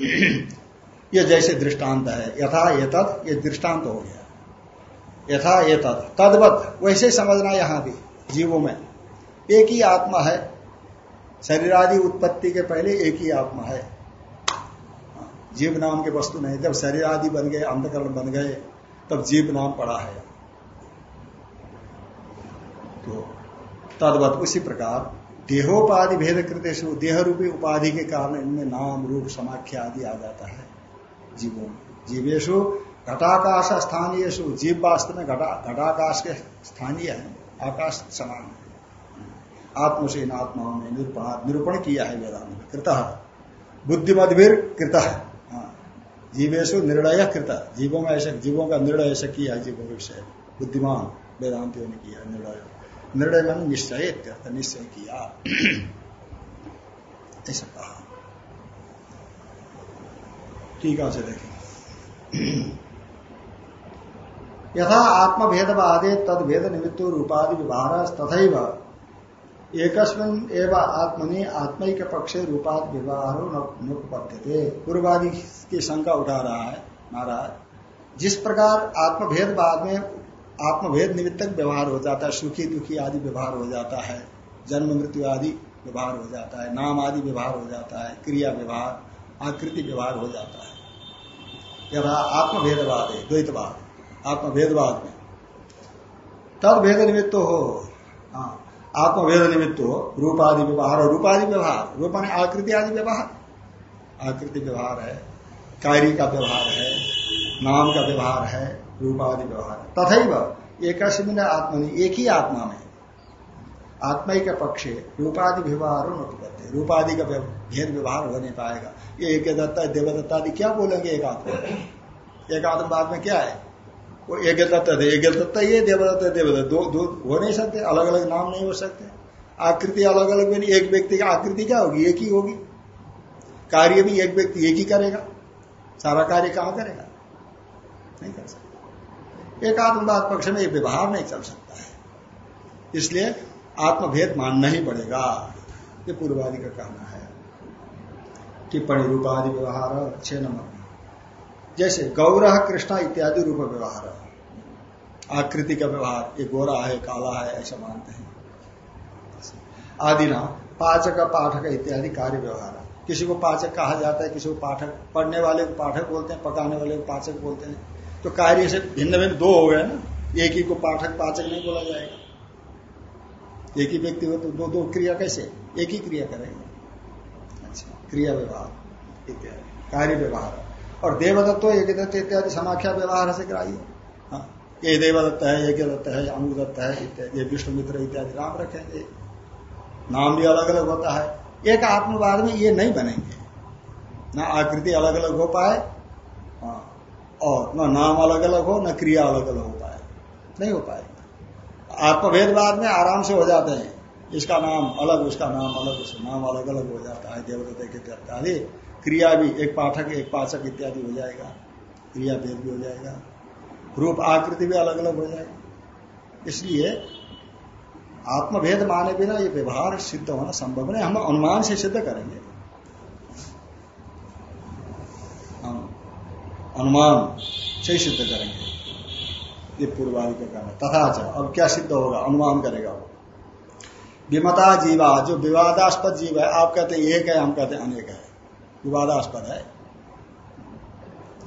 ये जैसे दृष्टांत है, यथा ये तत् ये दृष्टांत हो गया। यथा ये तत् तदवत, वैसे समझना यहाँ भी, जीवों में। एक ही आत्मा है शरीर आदि उत्पत्ति के पहले एक ही आत्मा है। जीव नाम के वस्तु नहीं, जब शरीर आदि बन गए अंधकरण बन गए तब जीव नाम पड़ा है। तो तदवत उसी प्रकार देहोपाधि भेद कृत देह रूपी उपाधि के कारण इनमें नाम, रूप, समाख्या आदि आ जाता है जीवों में। जीवेशु घटाकाश स्थानीय जीव वास्तव में घटा, घटाकाश के स्थानीय है, आकाश समान है। आत्म से इन आत्माओं में निरूपण निरूपण किया है वेदांत कृत। बुद्धिमदवीर कृत। हाँ। जीवेशु निर्णय कृत। जीवों में ऐसे जीवों का निर्णय ऐसा किया, जीवों के विषय। बुद्धिमान, वेदांतियों ने किया निर्णय। निर्णय में निश्चय निश्चय किया। ऐसा कहा। ठीक है देखें। यथा आत्मभेदवादे तद भेद निमित्त रूपादि व्यवहार तथा एकस्मिन एवं आत्मनि के पक्ष रूपाद व्यवहार थे पूर्वादि की शंका उठा रहा है, महाराज। जिस प्रकार आत्मभेदवाद में आत्मभेद निमित्त व्यवहार हो जाता है, सुखी दुखी आदि व्यवहार हो जाता है, जन्म मृत्यु आदि व्यवहार हो जाता है, नाम आदि व्यवहार हो जाता है, क्रिया व्यवहार, आकृति व्यवहार हो जाता है। यथा आत्मभेदवाद है, द्वैतवाद, आत्मभेदवाद में। तद भेद निमित्त हो। हाँ। आत्मभेद निमित्त हो रूपादि व्यवहार और रूपादि व्यवहार। रूप ने आकृति आदि व्यवहार। आकृति व्यवहार है, कार्य का व्यवहार है, नाम का व्यवहार है, रूपादि व्यवहार तथा एक आत्मनि एक ही आत्मा में। आत्मा के पक्ष रूपादि व्यवहार करते रूपादि का भेद व्यवहार हो नहीं पाएगा। ये एक दत्ता, देवदत्ता आदि क्या बोलेंगे एक आत्मा? एक आत्मा बाद में क्या है? वो एक दत्ता थे एक दत्ता ये देवदत्ता देवदत्ता दो दो हो नहीं सकते अलग अलग नाम नहीं हो सकते। आकृति अलग अलग भी एक व्यक्ति की आकृति क्या होगी? एक ही होगी। कार्य भी एक व्यक्ति एक ही करेगा। सारा कार्य कहाँ करेगा? नहीं कर सकता। एक आत्मवाद पक्ष में व्यवहार नहीं चल सकता है। इसलिए आत्मभेद मानना ही पड़ेगा। ये पूर्वादि का कहना है। टिप्पणी रूपादि व्यवहार छह नंबर जैसे गौरह, कृष्णा इत्यादि रूप व्यवहार। आकृति का व्यवहार, ये गोरा है, काला है, ऐसा मानते हैं। आदि ना पाचक, पाठक इत्यादि कार्य व्यवहार। किसी को पाचक कहा जाता है, किसी को पाठक, पढ़ने वाले को पाठक बोलते हैं, पकाने वाले को पाचक बोलते हैं। तो कार्य से भिन्न भिन्न दो हो गए ना, एक ही को पाठक, पाचक नहीं बोला जाएगा। एक ही व्यक्ति हो तो दो दो क्रिया कैसे? एक ही क्रिया करेंगे। अच्छा क्रिया व्यवहार, इत्यादि, कार्य व्यवहार। और देवदत्त एक इत्यादि समाख्या व्यवहार से ग्राह्य ये देवदत्त है एक दत्त है अनुदत्त है इत्यादि ये विष्णु मित्र इत्यादि नाम रखेंगे नाम भी अलग अलग होता है। एक आत्मवाद में ये नहीं बनेंगे। न आकृति अलग अलग हो पाए हाँ, और न नाम अलग अलग हो न क्रिया अलग अलग हो पाए। नहीं हो पाएगा आत्मभेदवाद में आराम से हो जाते हैं। इसका नाम अलग उसका नाम अलग उसका नाम अलग अलग हो जाता है। देवदत्त इत्यादि क्रिया भी एक पाठक एक पाचक इत्यादि हो जाएगा। क्रिया भेद भी हो जाएगा। रूप आकृति भी अलग अलग हो जाएगा इसलिए आत्मभेद माने बिना ये व्यवहार सिद्ध होना संभव नहीं। हम अनुमान से सिद्ध करेंगे। अनुमान से सिद्ध करेंगे। ये पूर्वादि का कहना तथा अब क्या सिद्ध होगा? अनुमान करेगा वो। विमता जीवा, जो विवादास्पद जीव है, आप कहते हैं एक है, हम कहते हैं अनेक है। विवादास्पद है।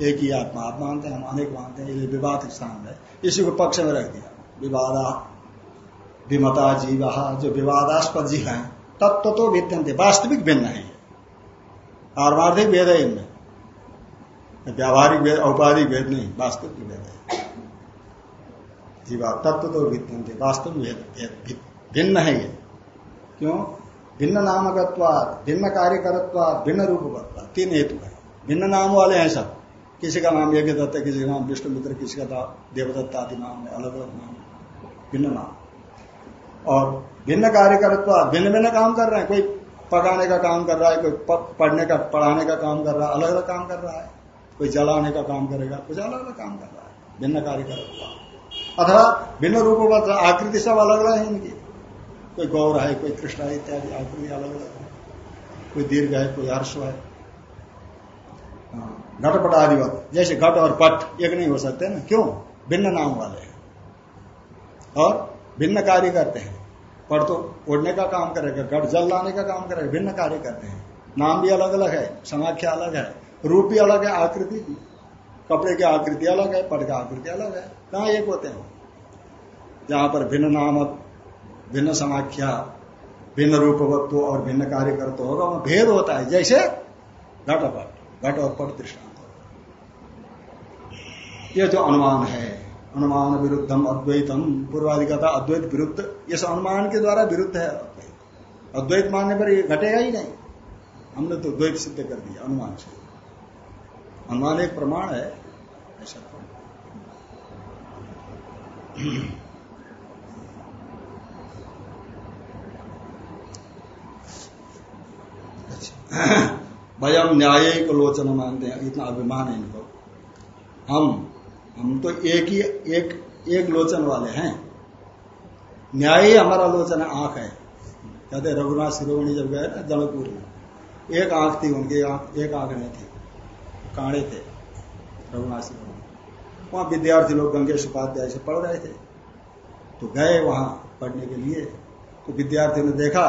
एक ही आत्मा, आप मानते हैं, हम अनेक मानते हैं, ये विवाद स्थान है। इसी को पक्ष में रख दिया। विवादा, विमता, जीव, जो विवादास्पद जीव है, तत्व तो भिन्न वास्तविक भिन्न है। पारमार्थिक भेद है इनमें। व्यावहारिक भेद, औपाधिक भेद नहीं, वास्तविक भेद है। जीवा, तत्व तो भिन्न थे, वास्तविक भिन्न है ये। क्यों? भिन्न नामकत्वाद, भिन्न कार्यकरत्वाद, भिन्न रूपवत्वा तीन हेतु है। भिन्न नाम वाले हैं सब। किसी का नाम यज्ञ दत्त किसी का नाम विष्णु मित्र किसी का देवदत्त आदि नाम है, अलग अलग नाम भिन्न नाम और भिन्न कार्यकरत्व भिन्न भिन्न काम कर रहे हैं, कोई पकाने का काम कर रहा है, कोई पढ़ने का, पढ़ाने का काम कर रहा है, अलग अलग काम कर रहा है, कोई जलाने का काम करेगा, कुछ अलग अलग काम कर रहा है, भिन्न कार्यकरत्व अथवा भिन्न रूप आकृति सब अलग अलग है इनकी। कोई गौर है, कोई कृष्ण है इत्यादि आकृति अलग अलग है। कोई दीर्घ है, कोई हर्ष है घटपट आदिवत जैसे घट और पट एक नहीं हो सकते ना। क्यों? भिन्न नाम वाले हैं। और भिन्न कार्य करते हैं। पट तो उड़ने का काम करेगा, घट जल लाने का काम करेगा, भिन्न कार्य करते हैं। नाम भी अलग अलग है, समाख्या अलग है, रूप भी अलग है, आकृति भी। कपड़े की आकृति अलग है, पट का आकृति अलग है। कहा एक होते हैं? जहाँ पर भिन्न नामक भिन्न समाख्या, भिन्न रूपवत्व और भिन्न कार्य करते होगा, वहाँ भेद होता है। जैसे घटपट घट और पट दृष्टांत। ये जो अनुमान है, अनुमान विरुद्धम, अद्वैतम था अद्वैत विरुद्ध इस अनुमान के द्वारा विरुद्ध है अद्वैत। अद्वैत मानने पर ये घटेगा ही नहीं। हमने तो द्वैत सिद्ध कर दिया, अनुमान से। अनुमान एक प्रमाण है, ऐसा वयम न्याय को लोचन मानते हैं, इतना अभिमान है इनको। हम हम तो एक ही, एक एक लोचन वाले हैं। न्याय ही हमारा लोचन आँख है। कहते रघुनाथ शिरोमणि जब गए ना जनकपुर में, एक आँख थी उनकी, आँख, एक आँख नहीं थी। कांड़े थे, रघुनाथ शिरोमणि। वहाँ विद्यार्थी लोग गंगेश उपाध्याय से पढ़ रहे थे। तो गए वहाँ पढ़ने के लिए। तो विद्यार्थी ने देखा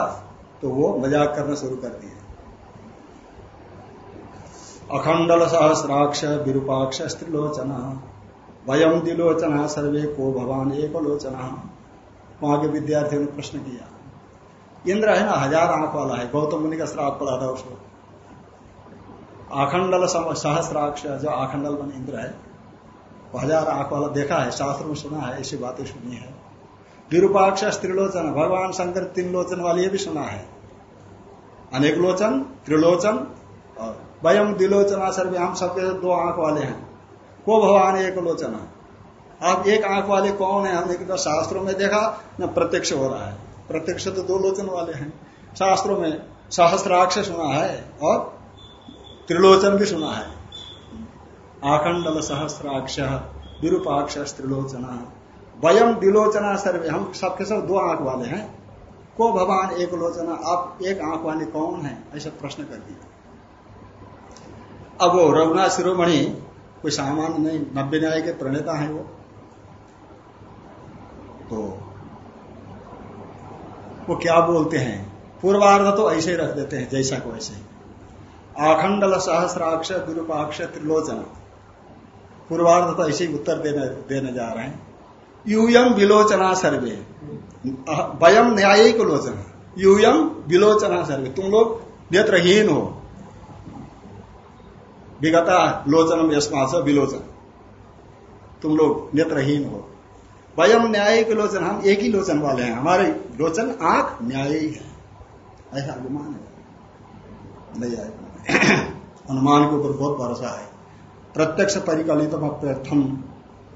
तो वो मज़ाक करना शुरू कर दिया। अखंडल सहस्राक्ष विरूपाक्ष स्त्रिलोचन वयम दिलोचना सर्वे को भगवान एक लोचना वहाँ के विद्यार्थियों ने प्रश्न किया। इंद्र है ना, हज़ार आँख वाला है, गौतम मुनि का श्राप पड़ा था उसको। आखंडल सहस्राक्ष जो आखंडल मन इंद्र है हज़ार आँख वाला देखा है, शास्त्र में सुना है, ऐसी बातें सुनी है। विरूपाक्ष त्रिलोचन भगवान शंकर तीन लोचन वाली भी सुना है। अनेक लोचन, त्रिलोचन और वयम दिलोचना सर्वे, हम सबके दो आँख वाले हैं। को भगवान एक लोचना? आप एक आँख वाले कौन है? हमने तो शास्त्रों में देखा, न प्रत्यक्ष हो रहा है। प्रत्यक्ष तो दो लोचन वाले हैं। शास्त्रों में सहस्त्राक्ष सुना है और त्रिलोचन भी सुना है। आखंडल सहस्त्राक्ष विरूपाक्ष त्रिलोचना। वयम दिलोचना सर्वे, हम सबके सब दो आँख वाले हैं। को भगवान एक लोचना? आप एक आँख वाले कौन है? ऐसा प्रश्न कर दिया। अब वो रघुनाथ शिरोमणि, कोई सामान्य नहीं, नब्बे न्याय के प्रणेता है वो। तो वो क्या बोलते हैं? पूर्वार्ध तो ऐसे ही रख देते हैं, जैसा को ऐसे आखंडल सहस्राक्ष विरूपाक्ष त्रिलोचन। पूर्वार्ध तो ऐसे ही उत्तर देने देने जा रहे हैं। यूयम विलोचना सर्वे। वयम न्यायिक लोचना। यूयम विलोचना सर्वे। तुम लोग नेत्रहीन हो। विगता लोचनम यशमास विलोचन। तुम लोग नेत्रहीन हो। वयम न्याय के लोचन, हम एक ही लोचन वाले हैं। हमारे लोचन आँख न्याय ही। है ऐसा अनुमान है। नहीं आए अनुमान के ऊपर बहुत भरोसा है। प्रत्यक्ष परिकलित प्रथम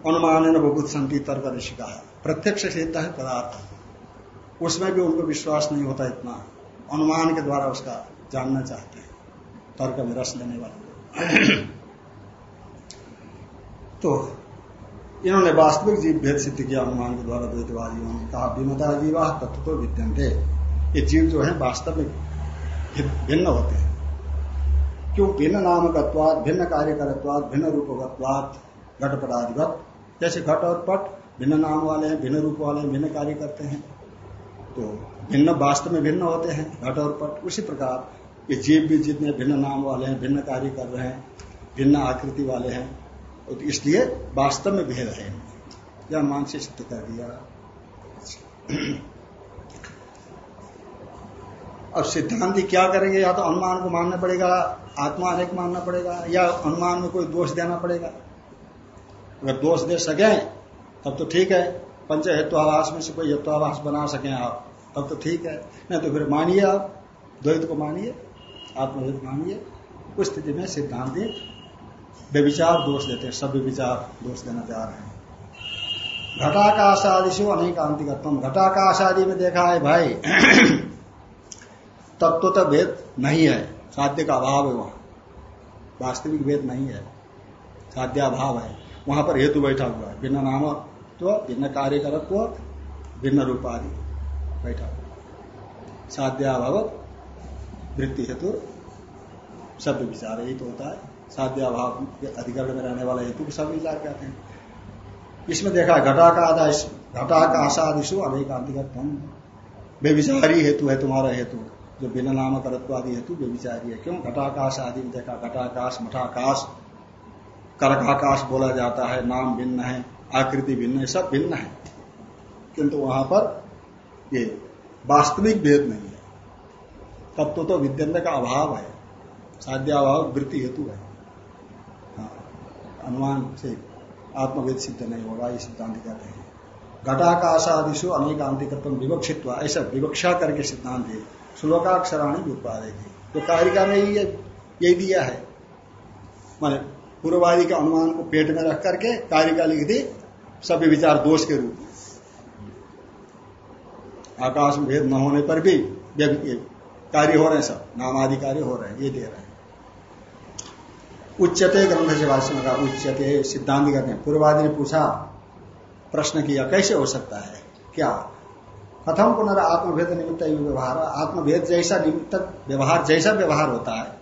अनुमान बहुत संति तर्क ऋषिका है। प्रत्यक्ष सिद्ध है पदार्थ। उसमें भी उनको विश्वास नहीं होता इतना। अनुमान के द्वारा उसका जानना चाहते हैं। तर्क में रस लेने वाले। तो इन्होंने वास्तविक जीव भेद सिद्ध किया अनुमान के द्वारा द्वैतवादियों ने कहा विमता जीवा तत्व तो विद्यंते ये जीव जो है वास्तव में भिन्न होते हैं। क्यों? भिन्न नामकत्वाद भिन्न कार्यकरत्वाद भिन्न रूपकत्वाद घटपटाधिगत जैसे घट और पट, भिन्न नाम वाले हैं, भिन्न रूप वाले हैं, भिन्न कार्य करते हैं। तो भिन्न वास्तव में भिन्न होते हैं, घट और पट, उसी प्रकार ये जीव भी जितने भिन्न नाम वाले हैं भिन्न कार्य कर रहे हैं, भिन्न आकृति वाले हैं तो इसलिए वास्तव में भेद है यह मान से सिद्ध कर दिया अब सिद्धांति क्या करेंगे? या तो अनुमान को मानना पड़ेगा, आत्मा अनेक मानना पड़ेगा, या अनुमान में कोई दोष देना पड़ेगा? अगर दोष दे सके, तब तो ठीक है। पंच हेत्वाभाष में से कोई हेत्वाभाष बना सके आप, तब तो ठीक है। नहीं तो फिर मानिए आप, द्वैत को मानिए। आत्मवेद मानिए उस स्थिति में सिद्धांत व्यविचार दोष देते हैं सब व्यविचार दोष देना चाह रहे हैं। घटाकाश आदि से अनेकांतिकत्म घटाकाश आदि में देखा है भाई तत्व तो भेद नहीं है, साध्य का अभाव है वहाँ। वास्तविक भेद नहीं है साध्याभाव है। वहाँ पर हेतु बैठा हुआ है, भिन्न नाम तो भिन्न कार्यकरत्व भिन्न रूप आदि बैठा हुआ साध्याभाव वृत्ति हेतु शब्द विचार यही तो होता है। साध्य अभाव के अधिकरण में रहने वाला हेतु सब विचार कहते हैं। इसमें देखा घटा का आदाश घटा का आशादिशु अनेकांतिगतम बेविचारी हेतु है तुम्हारा हेतु। जो बिना नाम करत्वादि हेतु बेविचारी है। क्यों? घटाकाश आदि में देखा, घटाकाश, मठाकाश, करकाकाश बोला जाता है। नाम भिन्न है, आकृति भिन्न है, सब भिन्न है। किंतु वहाँ पर ये वास्तविक भेद नहीं तत्व तो विद्यंत का अभाव है। साध्याभाव वृत्ति हेतु है। हाँ, अनुमान से आत्मवेद सिद्ध नहीं होगा ये सिद्धांत कहते हैं। घटाकाशादिशु अनेकांतिकत्व विवक्षित्व ऐसा विवक्षा करके सिद्धांत है। श्लोकाक्षराणी उत्पादेगी तो कारिका में ही यही दिया है। माने पूर्ववादी के अनुमान को पेट में रख करके कारिका लिख दी सभी विचार दोष के रूप में। आकाश में भेद न होने पर भी कार्य हो रहे हैं सब नामादि कार्य हो रहे हैं, ये दे रहे हैं। उच्चते ग्रंथ से भाषण का उच्चते सिद्धांत करते हैं। पूर्वादि ने पूछा, प्रश्न किया, कैसे हो सकता है? क्या? कथम पुनः आत्मभेद निमित्त व्यवहार। आत्मभेद जैसा निमित्त व्यवहार, जैसा व्यवहार होता है,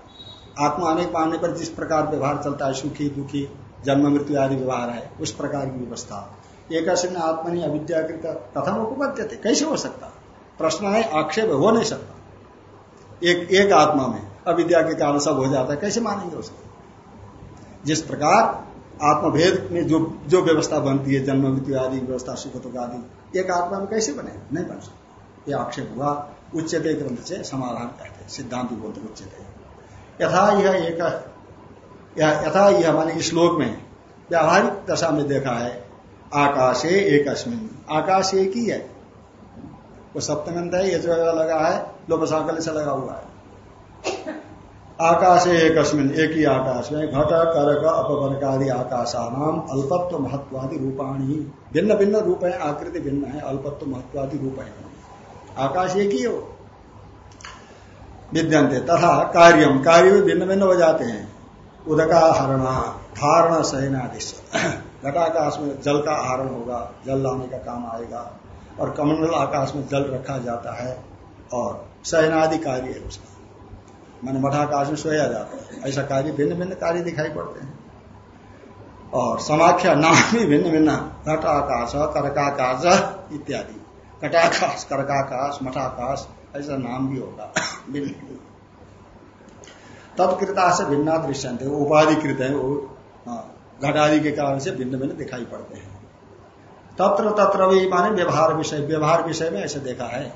आत्मा अनेक मानने पर जिस प्रकार व्यवहार चलता है, सुखी, दुखी, जन्म, मृत्यु आदि व्यवहार है, उस प्रकार की व्यवस्था। एक आत्मनि अविद्याकृत कथम उपपद्य थे कैसे हो सकता? प्रश्न है, आक्षेप हो नहीं सकता। एक एक आत्मा में अविद्या के कारण सब हो जाता है, कैसे मानेंगे उसको? जिस प्रकार आत्मभेद में जो जो व्यवस्था बनती है, जन्म, मृत्यु आदि व्यवस्था सुख आदि, एक आत्मा में कैसे बने? नहीं बन सकता। ये आक्षेप हुआ, उच्चते ग्रंथ से समाधान कहते सिद्धांत बोलते उच्चते। यथा यह एक यथा यह माने श्लोक में, व्यावहारिक दशा में देखा है, आकाशे एक आकाश एक ही है। वो सप्तमंत है, ये जो लगा है लोपसाकल से लगा हुआ है। आकाश एक अस्मिन एक ही आकाश में घट, करक, अपवर्गादि आकाशानाम अल्पत्व महत्वादि रूपाणी। भिन्न भिन्न रूप है आकृति भिन्न है, अल्पत्व महत्वादि रूप। है आकाश एक ही हो। विद्यंते तथा कार्यम कार्य भी भिन्न भिन्न हो जाते हैं। उदका हरणा धारण सहनादि घटाकाश में जल का आहरण होगा, जल लाने का काम आएगा। और कमंडल आकाश में जल रखा जाता है और सहनादि कार्य है उसका। मैंने मठाकाश में सोया जाता है। ऐसा कार्य भिन्न भिन्न कार्य दिखाई पड़ते हैं। और समाख्या नाम भी भिन्न भिन्न घटाकाश करकाकाश इत्यादि। कटाकाश करकाकाश मठाकाश ऐसा नाम भी होगा। भिन्न तत्कृता से भिन्ना दृश्य उपाधिकृत है वो हाँ, घटादि के कारण से भिन्न भिन्न दिखाई पड़ते हैं। तत्र तत्र भी माने व्यवहार विषय व्यवहार विषय में ऐसे देखा है।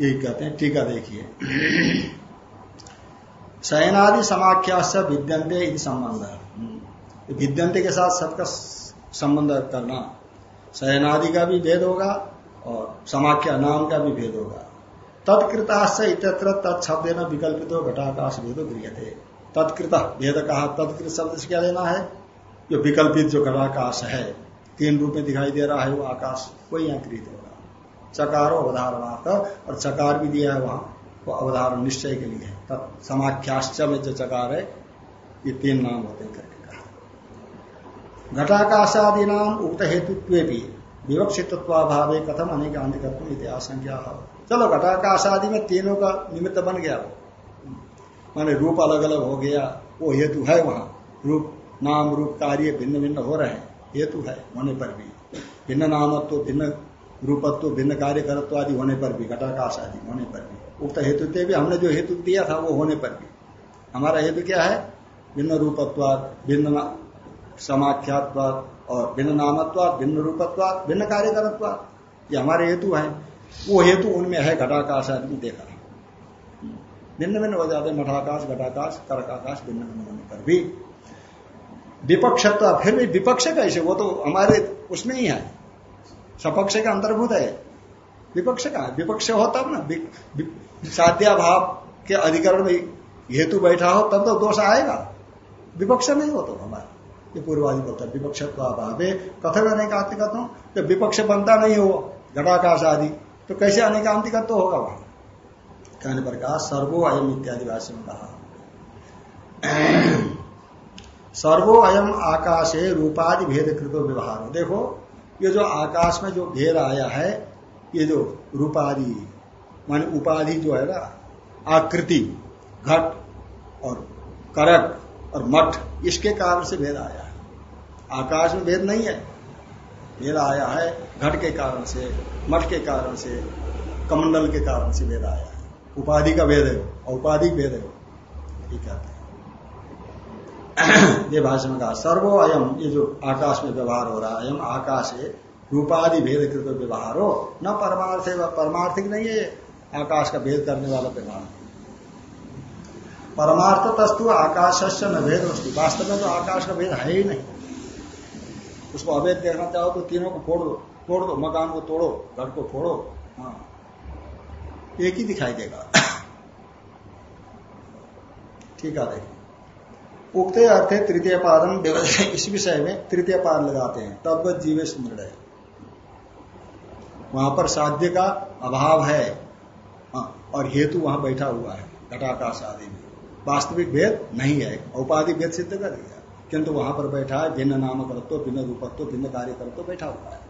यही कहते हैं, टीका देखिए। शयनादि समाख्या विद्यंते इन संबंध। विद्यंते के साथ सबका संबंध करना। शयनादि का भी भेद होगा और समाख्या नाम का भी भेद होगा। तत्कृताश्च इतर तत्शब्द विकल्पित घटाकाश भेदो गृह थे तत्कृत, भेद कहा, तत्कृत शब्द से क्या लेना है? जो विकल्पित जो घटाकाश है, तीन रूप में दिखाई दे रहा है, वो आकाश वही यहाँ कृत होगा चकारो अवधारणार्थ और चकार भी दिया है वहाँ, वो अवधारण निश्चय के लिए है। समाख्याश्च में जो चकार है, ये तीन नाम होते हैं करके कहा। घटाकाशादि नाम उक्त हेतुत्व भी विवक्षित्वाभावे कथम अनेक आंधिकत्व इतिहास संख्या चलो घटाकाश आदि में तीनों का निमित्त बन गया। वो माने रूप अलग अलग हो गया, वो हेतु है वहाँ। रूप नाम रूप कार्य भिन्न भिन्न हो रहे हैं, हेतु है, होने पर भी। भिन्न नामत्व, भिन्न रूपत्व, भिन्न कार्य करत्व आदि होने पर भी, घटाकाश आदि होने पर भी। उक्त हेतु भी हमने जो हेतु दिया था, वो होने पर भी। हमारा हेतु क्या है? भिन्न रूपत्वाद भिन्न समाख्यात्वाद और भिन्न नामत्वाद भिन्न रूपत्वाद भिन्न कार्य ये हमारे हेतु है। वो हेतु उनमें है, घटाकाश आदि में देखा। भिन्न भिन्न हो जाते मठाकाश, घटाकाश, करकाकाश, भिन्न भिन्न होने पर भी। विपक्षत्व फिर भी विपक्ष कैसे? वो तो हमारे उसमें ही है। सपक्ष का अंतर्भूत है। विपक्ष का विपक्ष हो तब ना साध्या भाव के अधिकरण में हेतु बैठा हो, तब तो दोष आएगा। विपक्ष नहीं हो तो हमारा। ये पूर्वादि बोलता है विपक्षत्व अभाव कथन हूँ जब विपक्ष बनता नहीं हो घटाकाश आदि। तो कैसे अनेकांतिकत्व तो होगा वहाँ? कहने पर कहा, सर्वो अयम इत्यादि भाषा में कहा। सर्वो अयम आकाशे रूपादि भेद कृतो व्यवहार। हो देखो, ये जो आकाश में जो भेद आया है, ये जो रूपादि, मान उपाधि जो है ना, आकृति, घट और करक और मठ, इसके कारण से भेद आया है। आकाश में भेद नहीं है। भेद आया है घट के कारण से, मठ के कारण से, कमंडल के कारण से भेद आया है। उपाधि का भेद है औपाधिक भेद है। ये कहते हैं। ये भाषण में कहा, सर्वो अयम ये जो आकाश में व्यवहार हो रहा है अयम आकाश है रूपादि भेद कृत व्यवहार हो न परमार्थ है परमार्थिक नहीं है आकाश का भेद करने वाला व्यवहार। परमार्थ तस्तु आकाश से न भेद वस्तु वास्तव में तो आकाश का भेद है ही नहीं। उसको अवैध देखना चाहो तो तीनों को फोड़ दो तोड़ दो, मकान को तोड़ो, घर को फोड़ो हाँ। एक ही दिखाई देगा। ठीक है देखिए उगते अर्थ है तृतीय पादम इस विषय में तृतीय पाद लगाते हैं। तब जीवेश निर्णय वहाँ पर साध्य का अभाव है। हाँ, और हेतु वहाँ बैठा हुआ है घटाकाश आदि में। वास्तविक भेद नहीं है औपाधिक भेद सिद्ध कर दिया। किंतु वहाँ पर बैठा है भिन्न नाम करतो भिन्न रूपत्व भिन्न कार्य करतो बैठा हुआ है।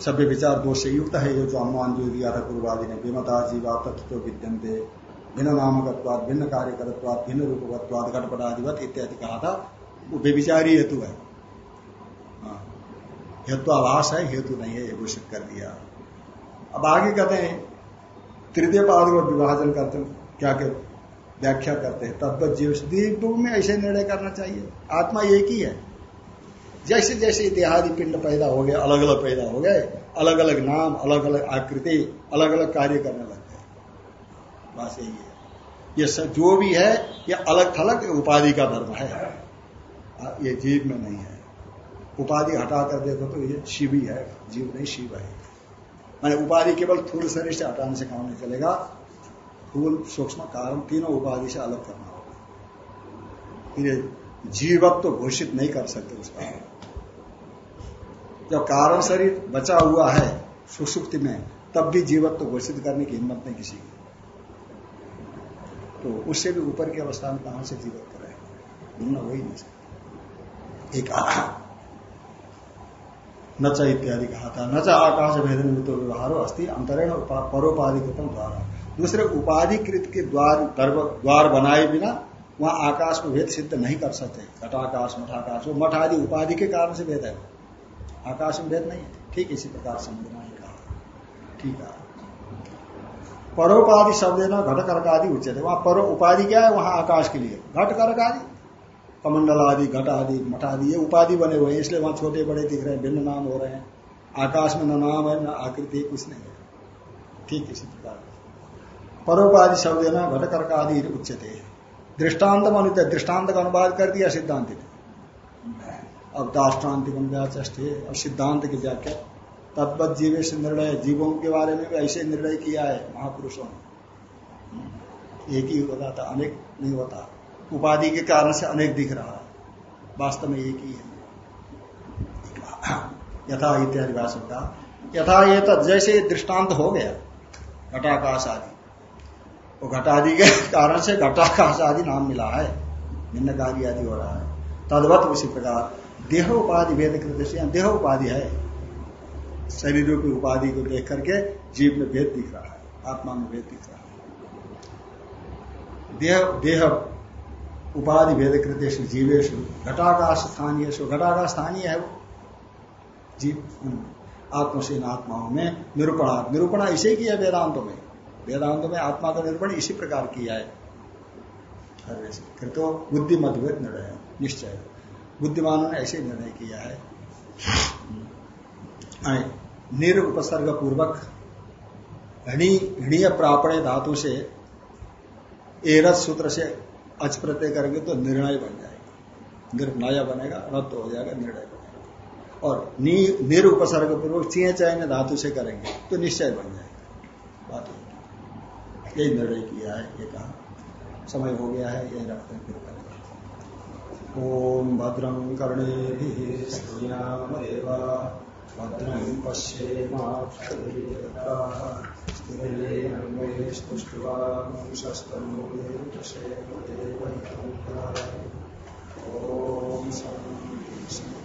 सभ्य विचार दोष से युक्त है जो अनुमान जो दिया था पूर्वादि ने विमता जीवा तत्व विद्यंते भिन्न नामकत्वाद भिन्न कार्यकत्वाद भिन्न रूपकत्वाद घटपटाधिवत इत्यादि कहा था, वो बेविचारी हेतु है। हाँ। हेत्वाभास है, हेतु नहीं है, ये घोषित कर दिया। अब आगे कहते हैं, तृतीय पाद को विभाजन करते क्या क्या व्याख्या करते हैं तद्वत जीव में ऐसे निर्णय करना चाहिए। आत्मा एक ही है। जैसे जैसे इतिहादी पिंड पैदा हो गए अलग अलग पैदा हो गए अलग अलग नाम अलग अलग आकृति अलग अलग कार्य करने लग। बस यही है। ये सब जो भी है, ये अलग थलग उपाधि का धर्म है। ये जीव में नहीं है। उपाधि हटा कर देखो तो ये शिव ही है। जीव नहीं, शिव है। मैंने उपाधि केवल थूल शरीर से हटाने से काम नहीं चलेगा। थूल सूक्ष्म, कारण तीनों उपाधि से अलग करना होगा। जीवत्व तो घोषित नहीं कर सकते उसका जब कारण शरीर बचा हुआ है सुसुप्ति में, तब भी जीवत्व तो घोषित करने की हिम्मत नहीं किसी की। तो उससे भी ऊपर की अवस्था में कहाँ से जीवत करे भिन्न हो? ही नहीं सकता। एक नचा इत्यादि कहा था। नचा आकाश भेद निमित्त व्यवहार अस्थि अंतरण परोपाधिकृतम द्वारा। दूसरे उपाधिकृत के द्वार द्वार बनाए बिना वहाँ आकाश में भेद सिद्ध नहीं कर सकते। घटाकाश, मठाकाश, वो मठ आदि उपाधि के कारण से भेद है। आकाश में भेद नहीं है। ठीक इसी प्रकार समझना ही कहा। ठीक है। परोपाधि शब्द है ना घट कर्क आदि उचित है वहाँ परो उपाधि क्या है? वहाँ आकाश के लिए। घट कर्क आदि कमंडल आदि घट आदि मठ आदि ये उपाधि बने हुए हैं, इसलिए वहाँ छोटे बड़े दिख रहे हैं, भिन्न नाम हो रहे हैं। आकाश में न नाम है, न आकृति, कुछ नहीं है। ठीक इसी प्रकार। परोपाधि शब्द ना घट कर्क आदि उचित है दृष्टांत अनुत दृष्टांत का अनुवाद कर दिया सिद्धांत ने अब दाष्टान्तिक व्याचे और सिद्धांत की व्याख्या। तत्पत जीवे से निर्णय, जीवों के बारे में भी ऐसे निर्णय किया है महापुरुषों ने। एक ही होता था, अनेक नहीं होता। उपाधि के कारण से अनेक दिख रहा है। वास्तव में एक ही है। यथा इत्यादि भाषण का यथा ये तो जैसे दृष्टांत हो गया, घटाकाश आदि। वो घटादि के कारण से घटाकाश आदि नाम मिला है। भिन्न कार्य आदि हो रहा है। तदवत उसी प्रकार। देह उपाधि भेद कृत देह उपाधि है। शरीरों की उपाधि को देख करके जीव में भेद दिख रहा है, आत्मा में भेद दिख रहा है। देह देह उपाधि भेद कृत जीवेश घटाकाश स्थानीय घटाकाश स्थानीय है जीव आत्मसेन आत्माओं में निरूपणा निरूपणा इसे किया वेदांतों में। वेदांत में आत्मा का निर्माण इसी प्रकार किया है। तो बुद्धि मतभेद निर्णय निश्चय। बुद्धिमानों ने ऐसे निर्णय किया है। निर उपसर्ग पूर्वक हणीय प्रापणे धातु से एरत सूत्र से अच प्रत्यय करेंगे तो निर्णय बन जाएगा। निर्णय बनेगा, रद्द हो जाएगा, निर्णय बनेगा और निर उपसर्ग पूर्वक चीय चयन धातु से करेंगे तो निश्चय बन जाएगा। बात यही निर्णय किया है, ये कहा। समय हो गया है, यही रखते हैं, फिर ओम भद्रं कर्णे भद्रं पश्येमाक्षेत्रस्तुष्टुवांशस्तमोदेवशेवदेवैः ॐ शान्ति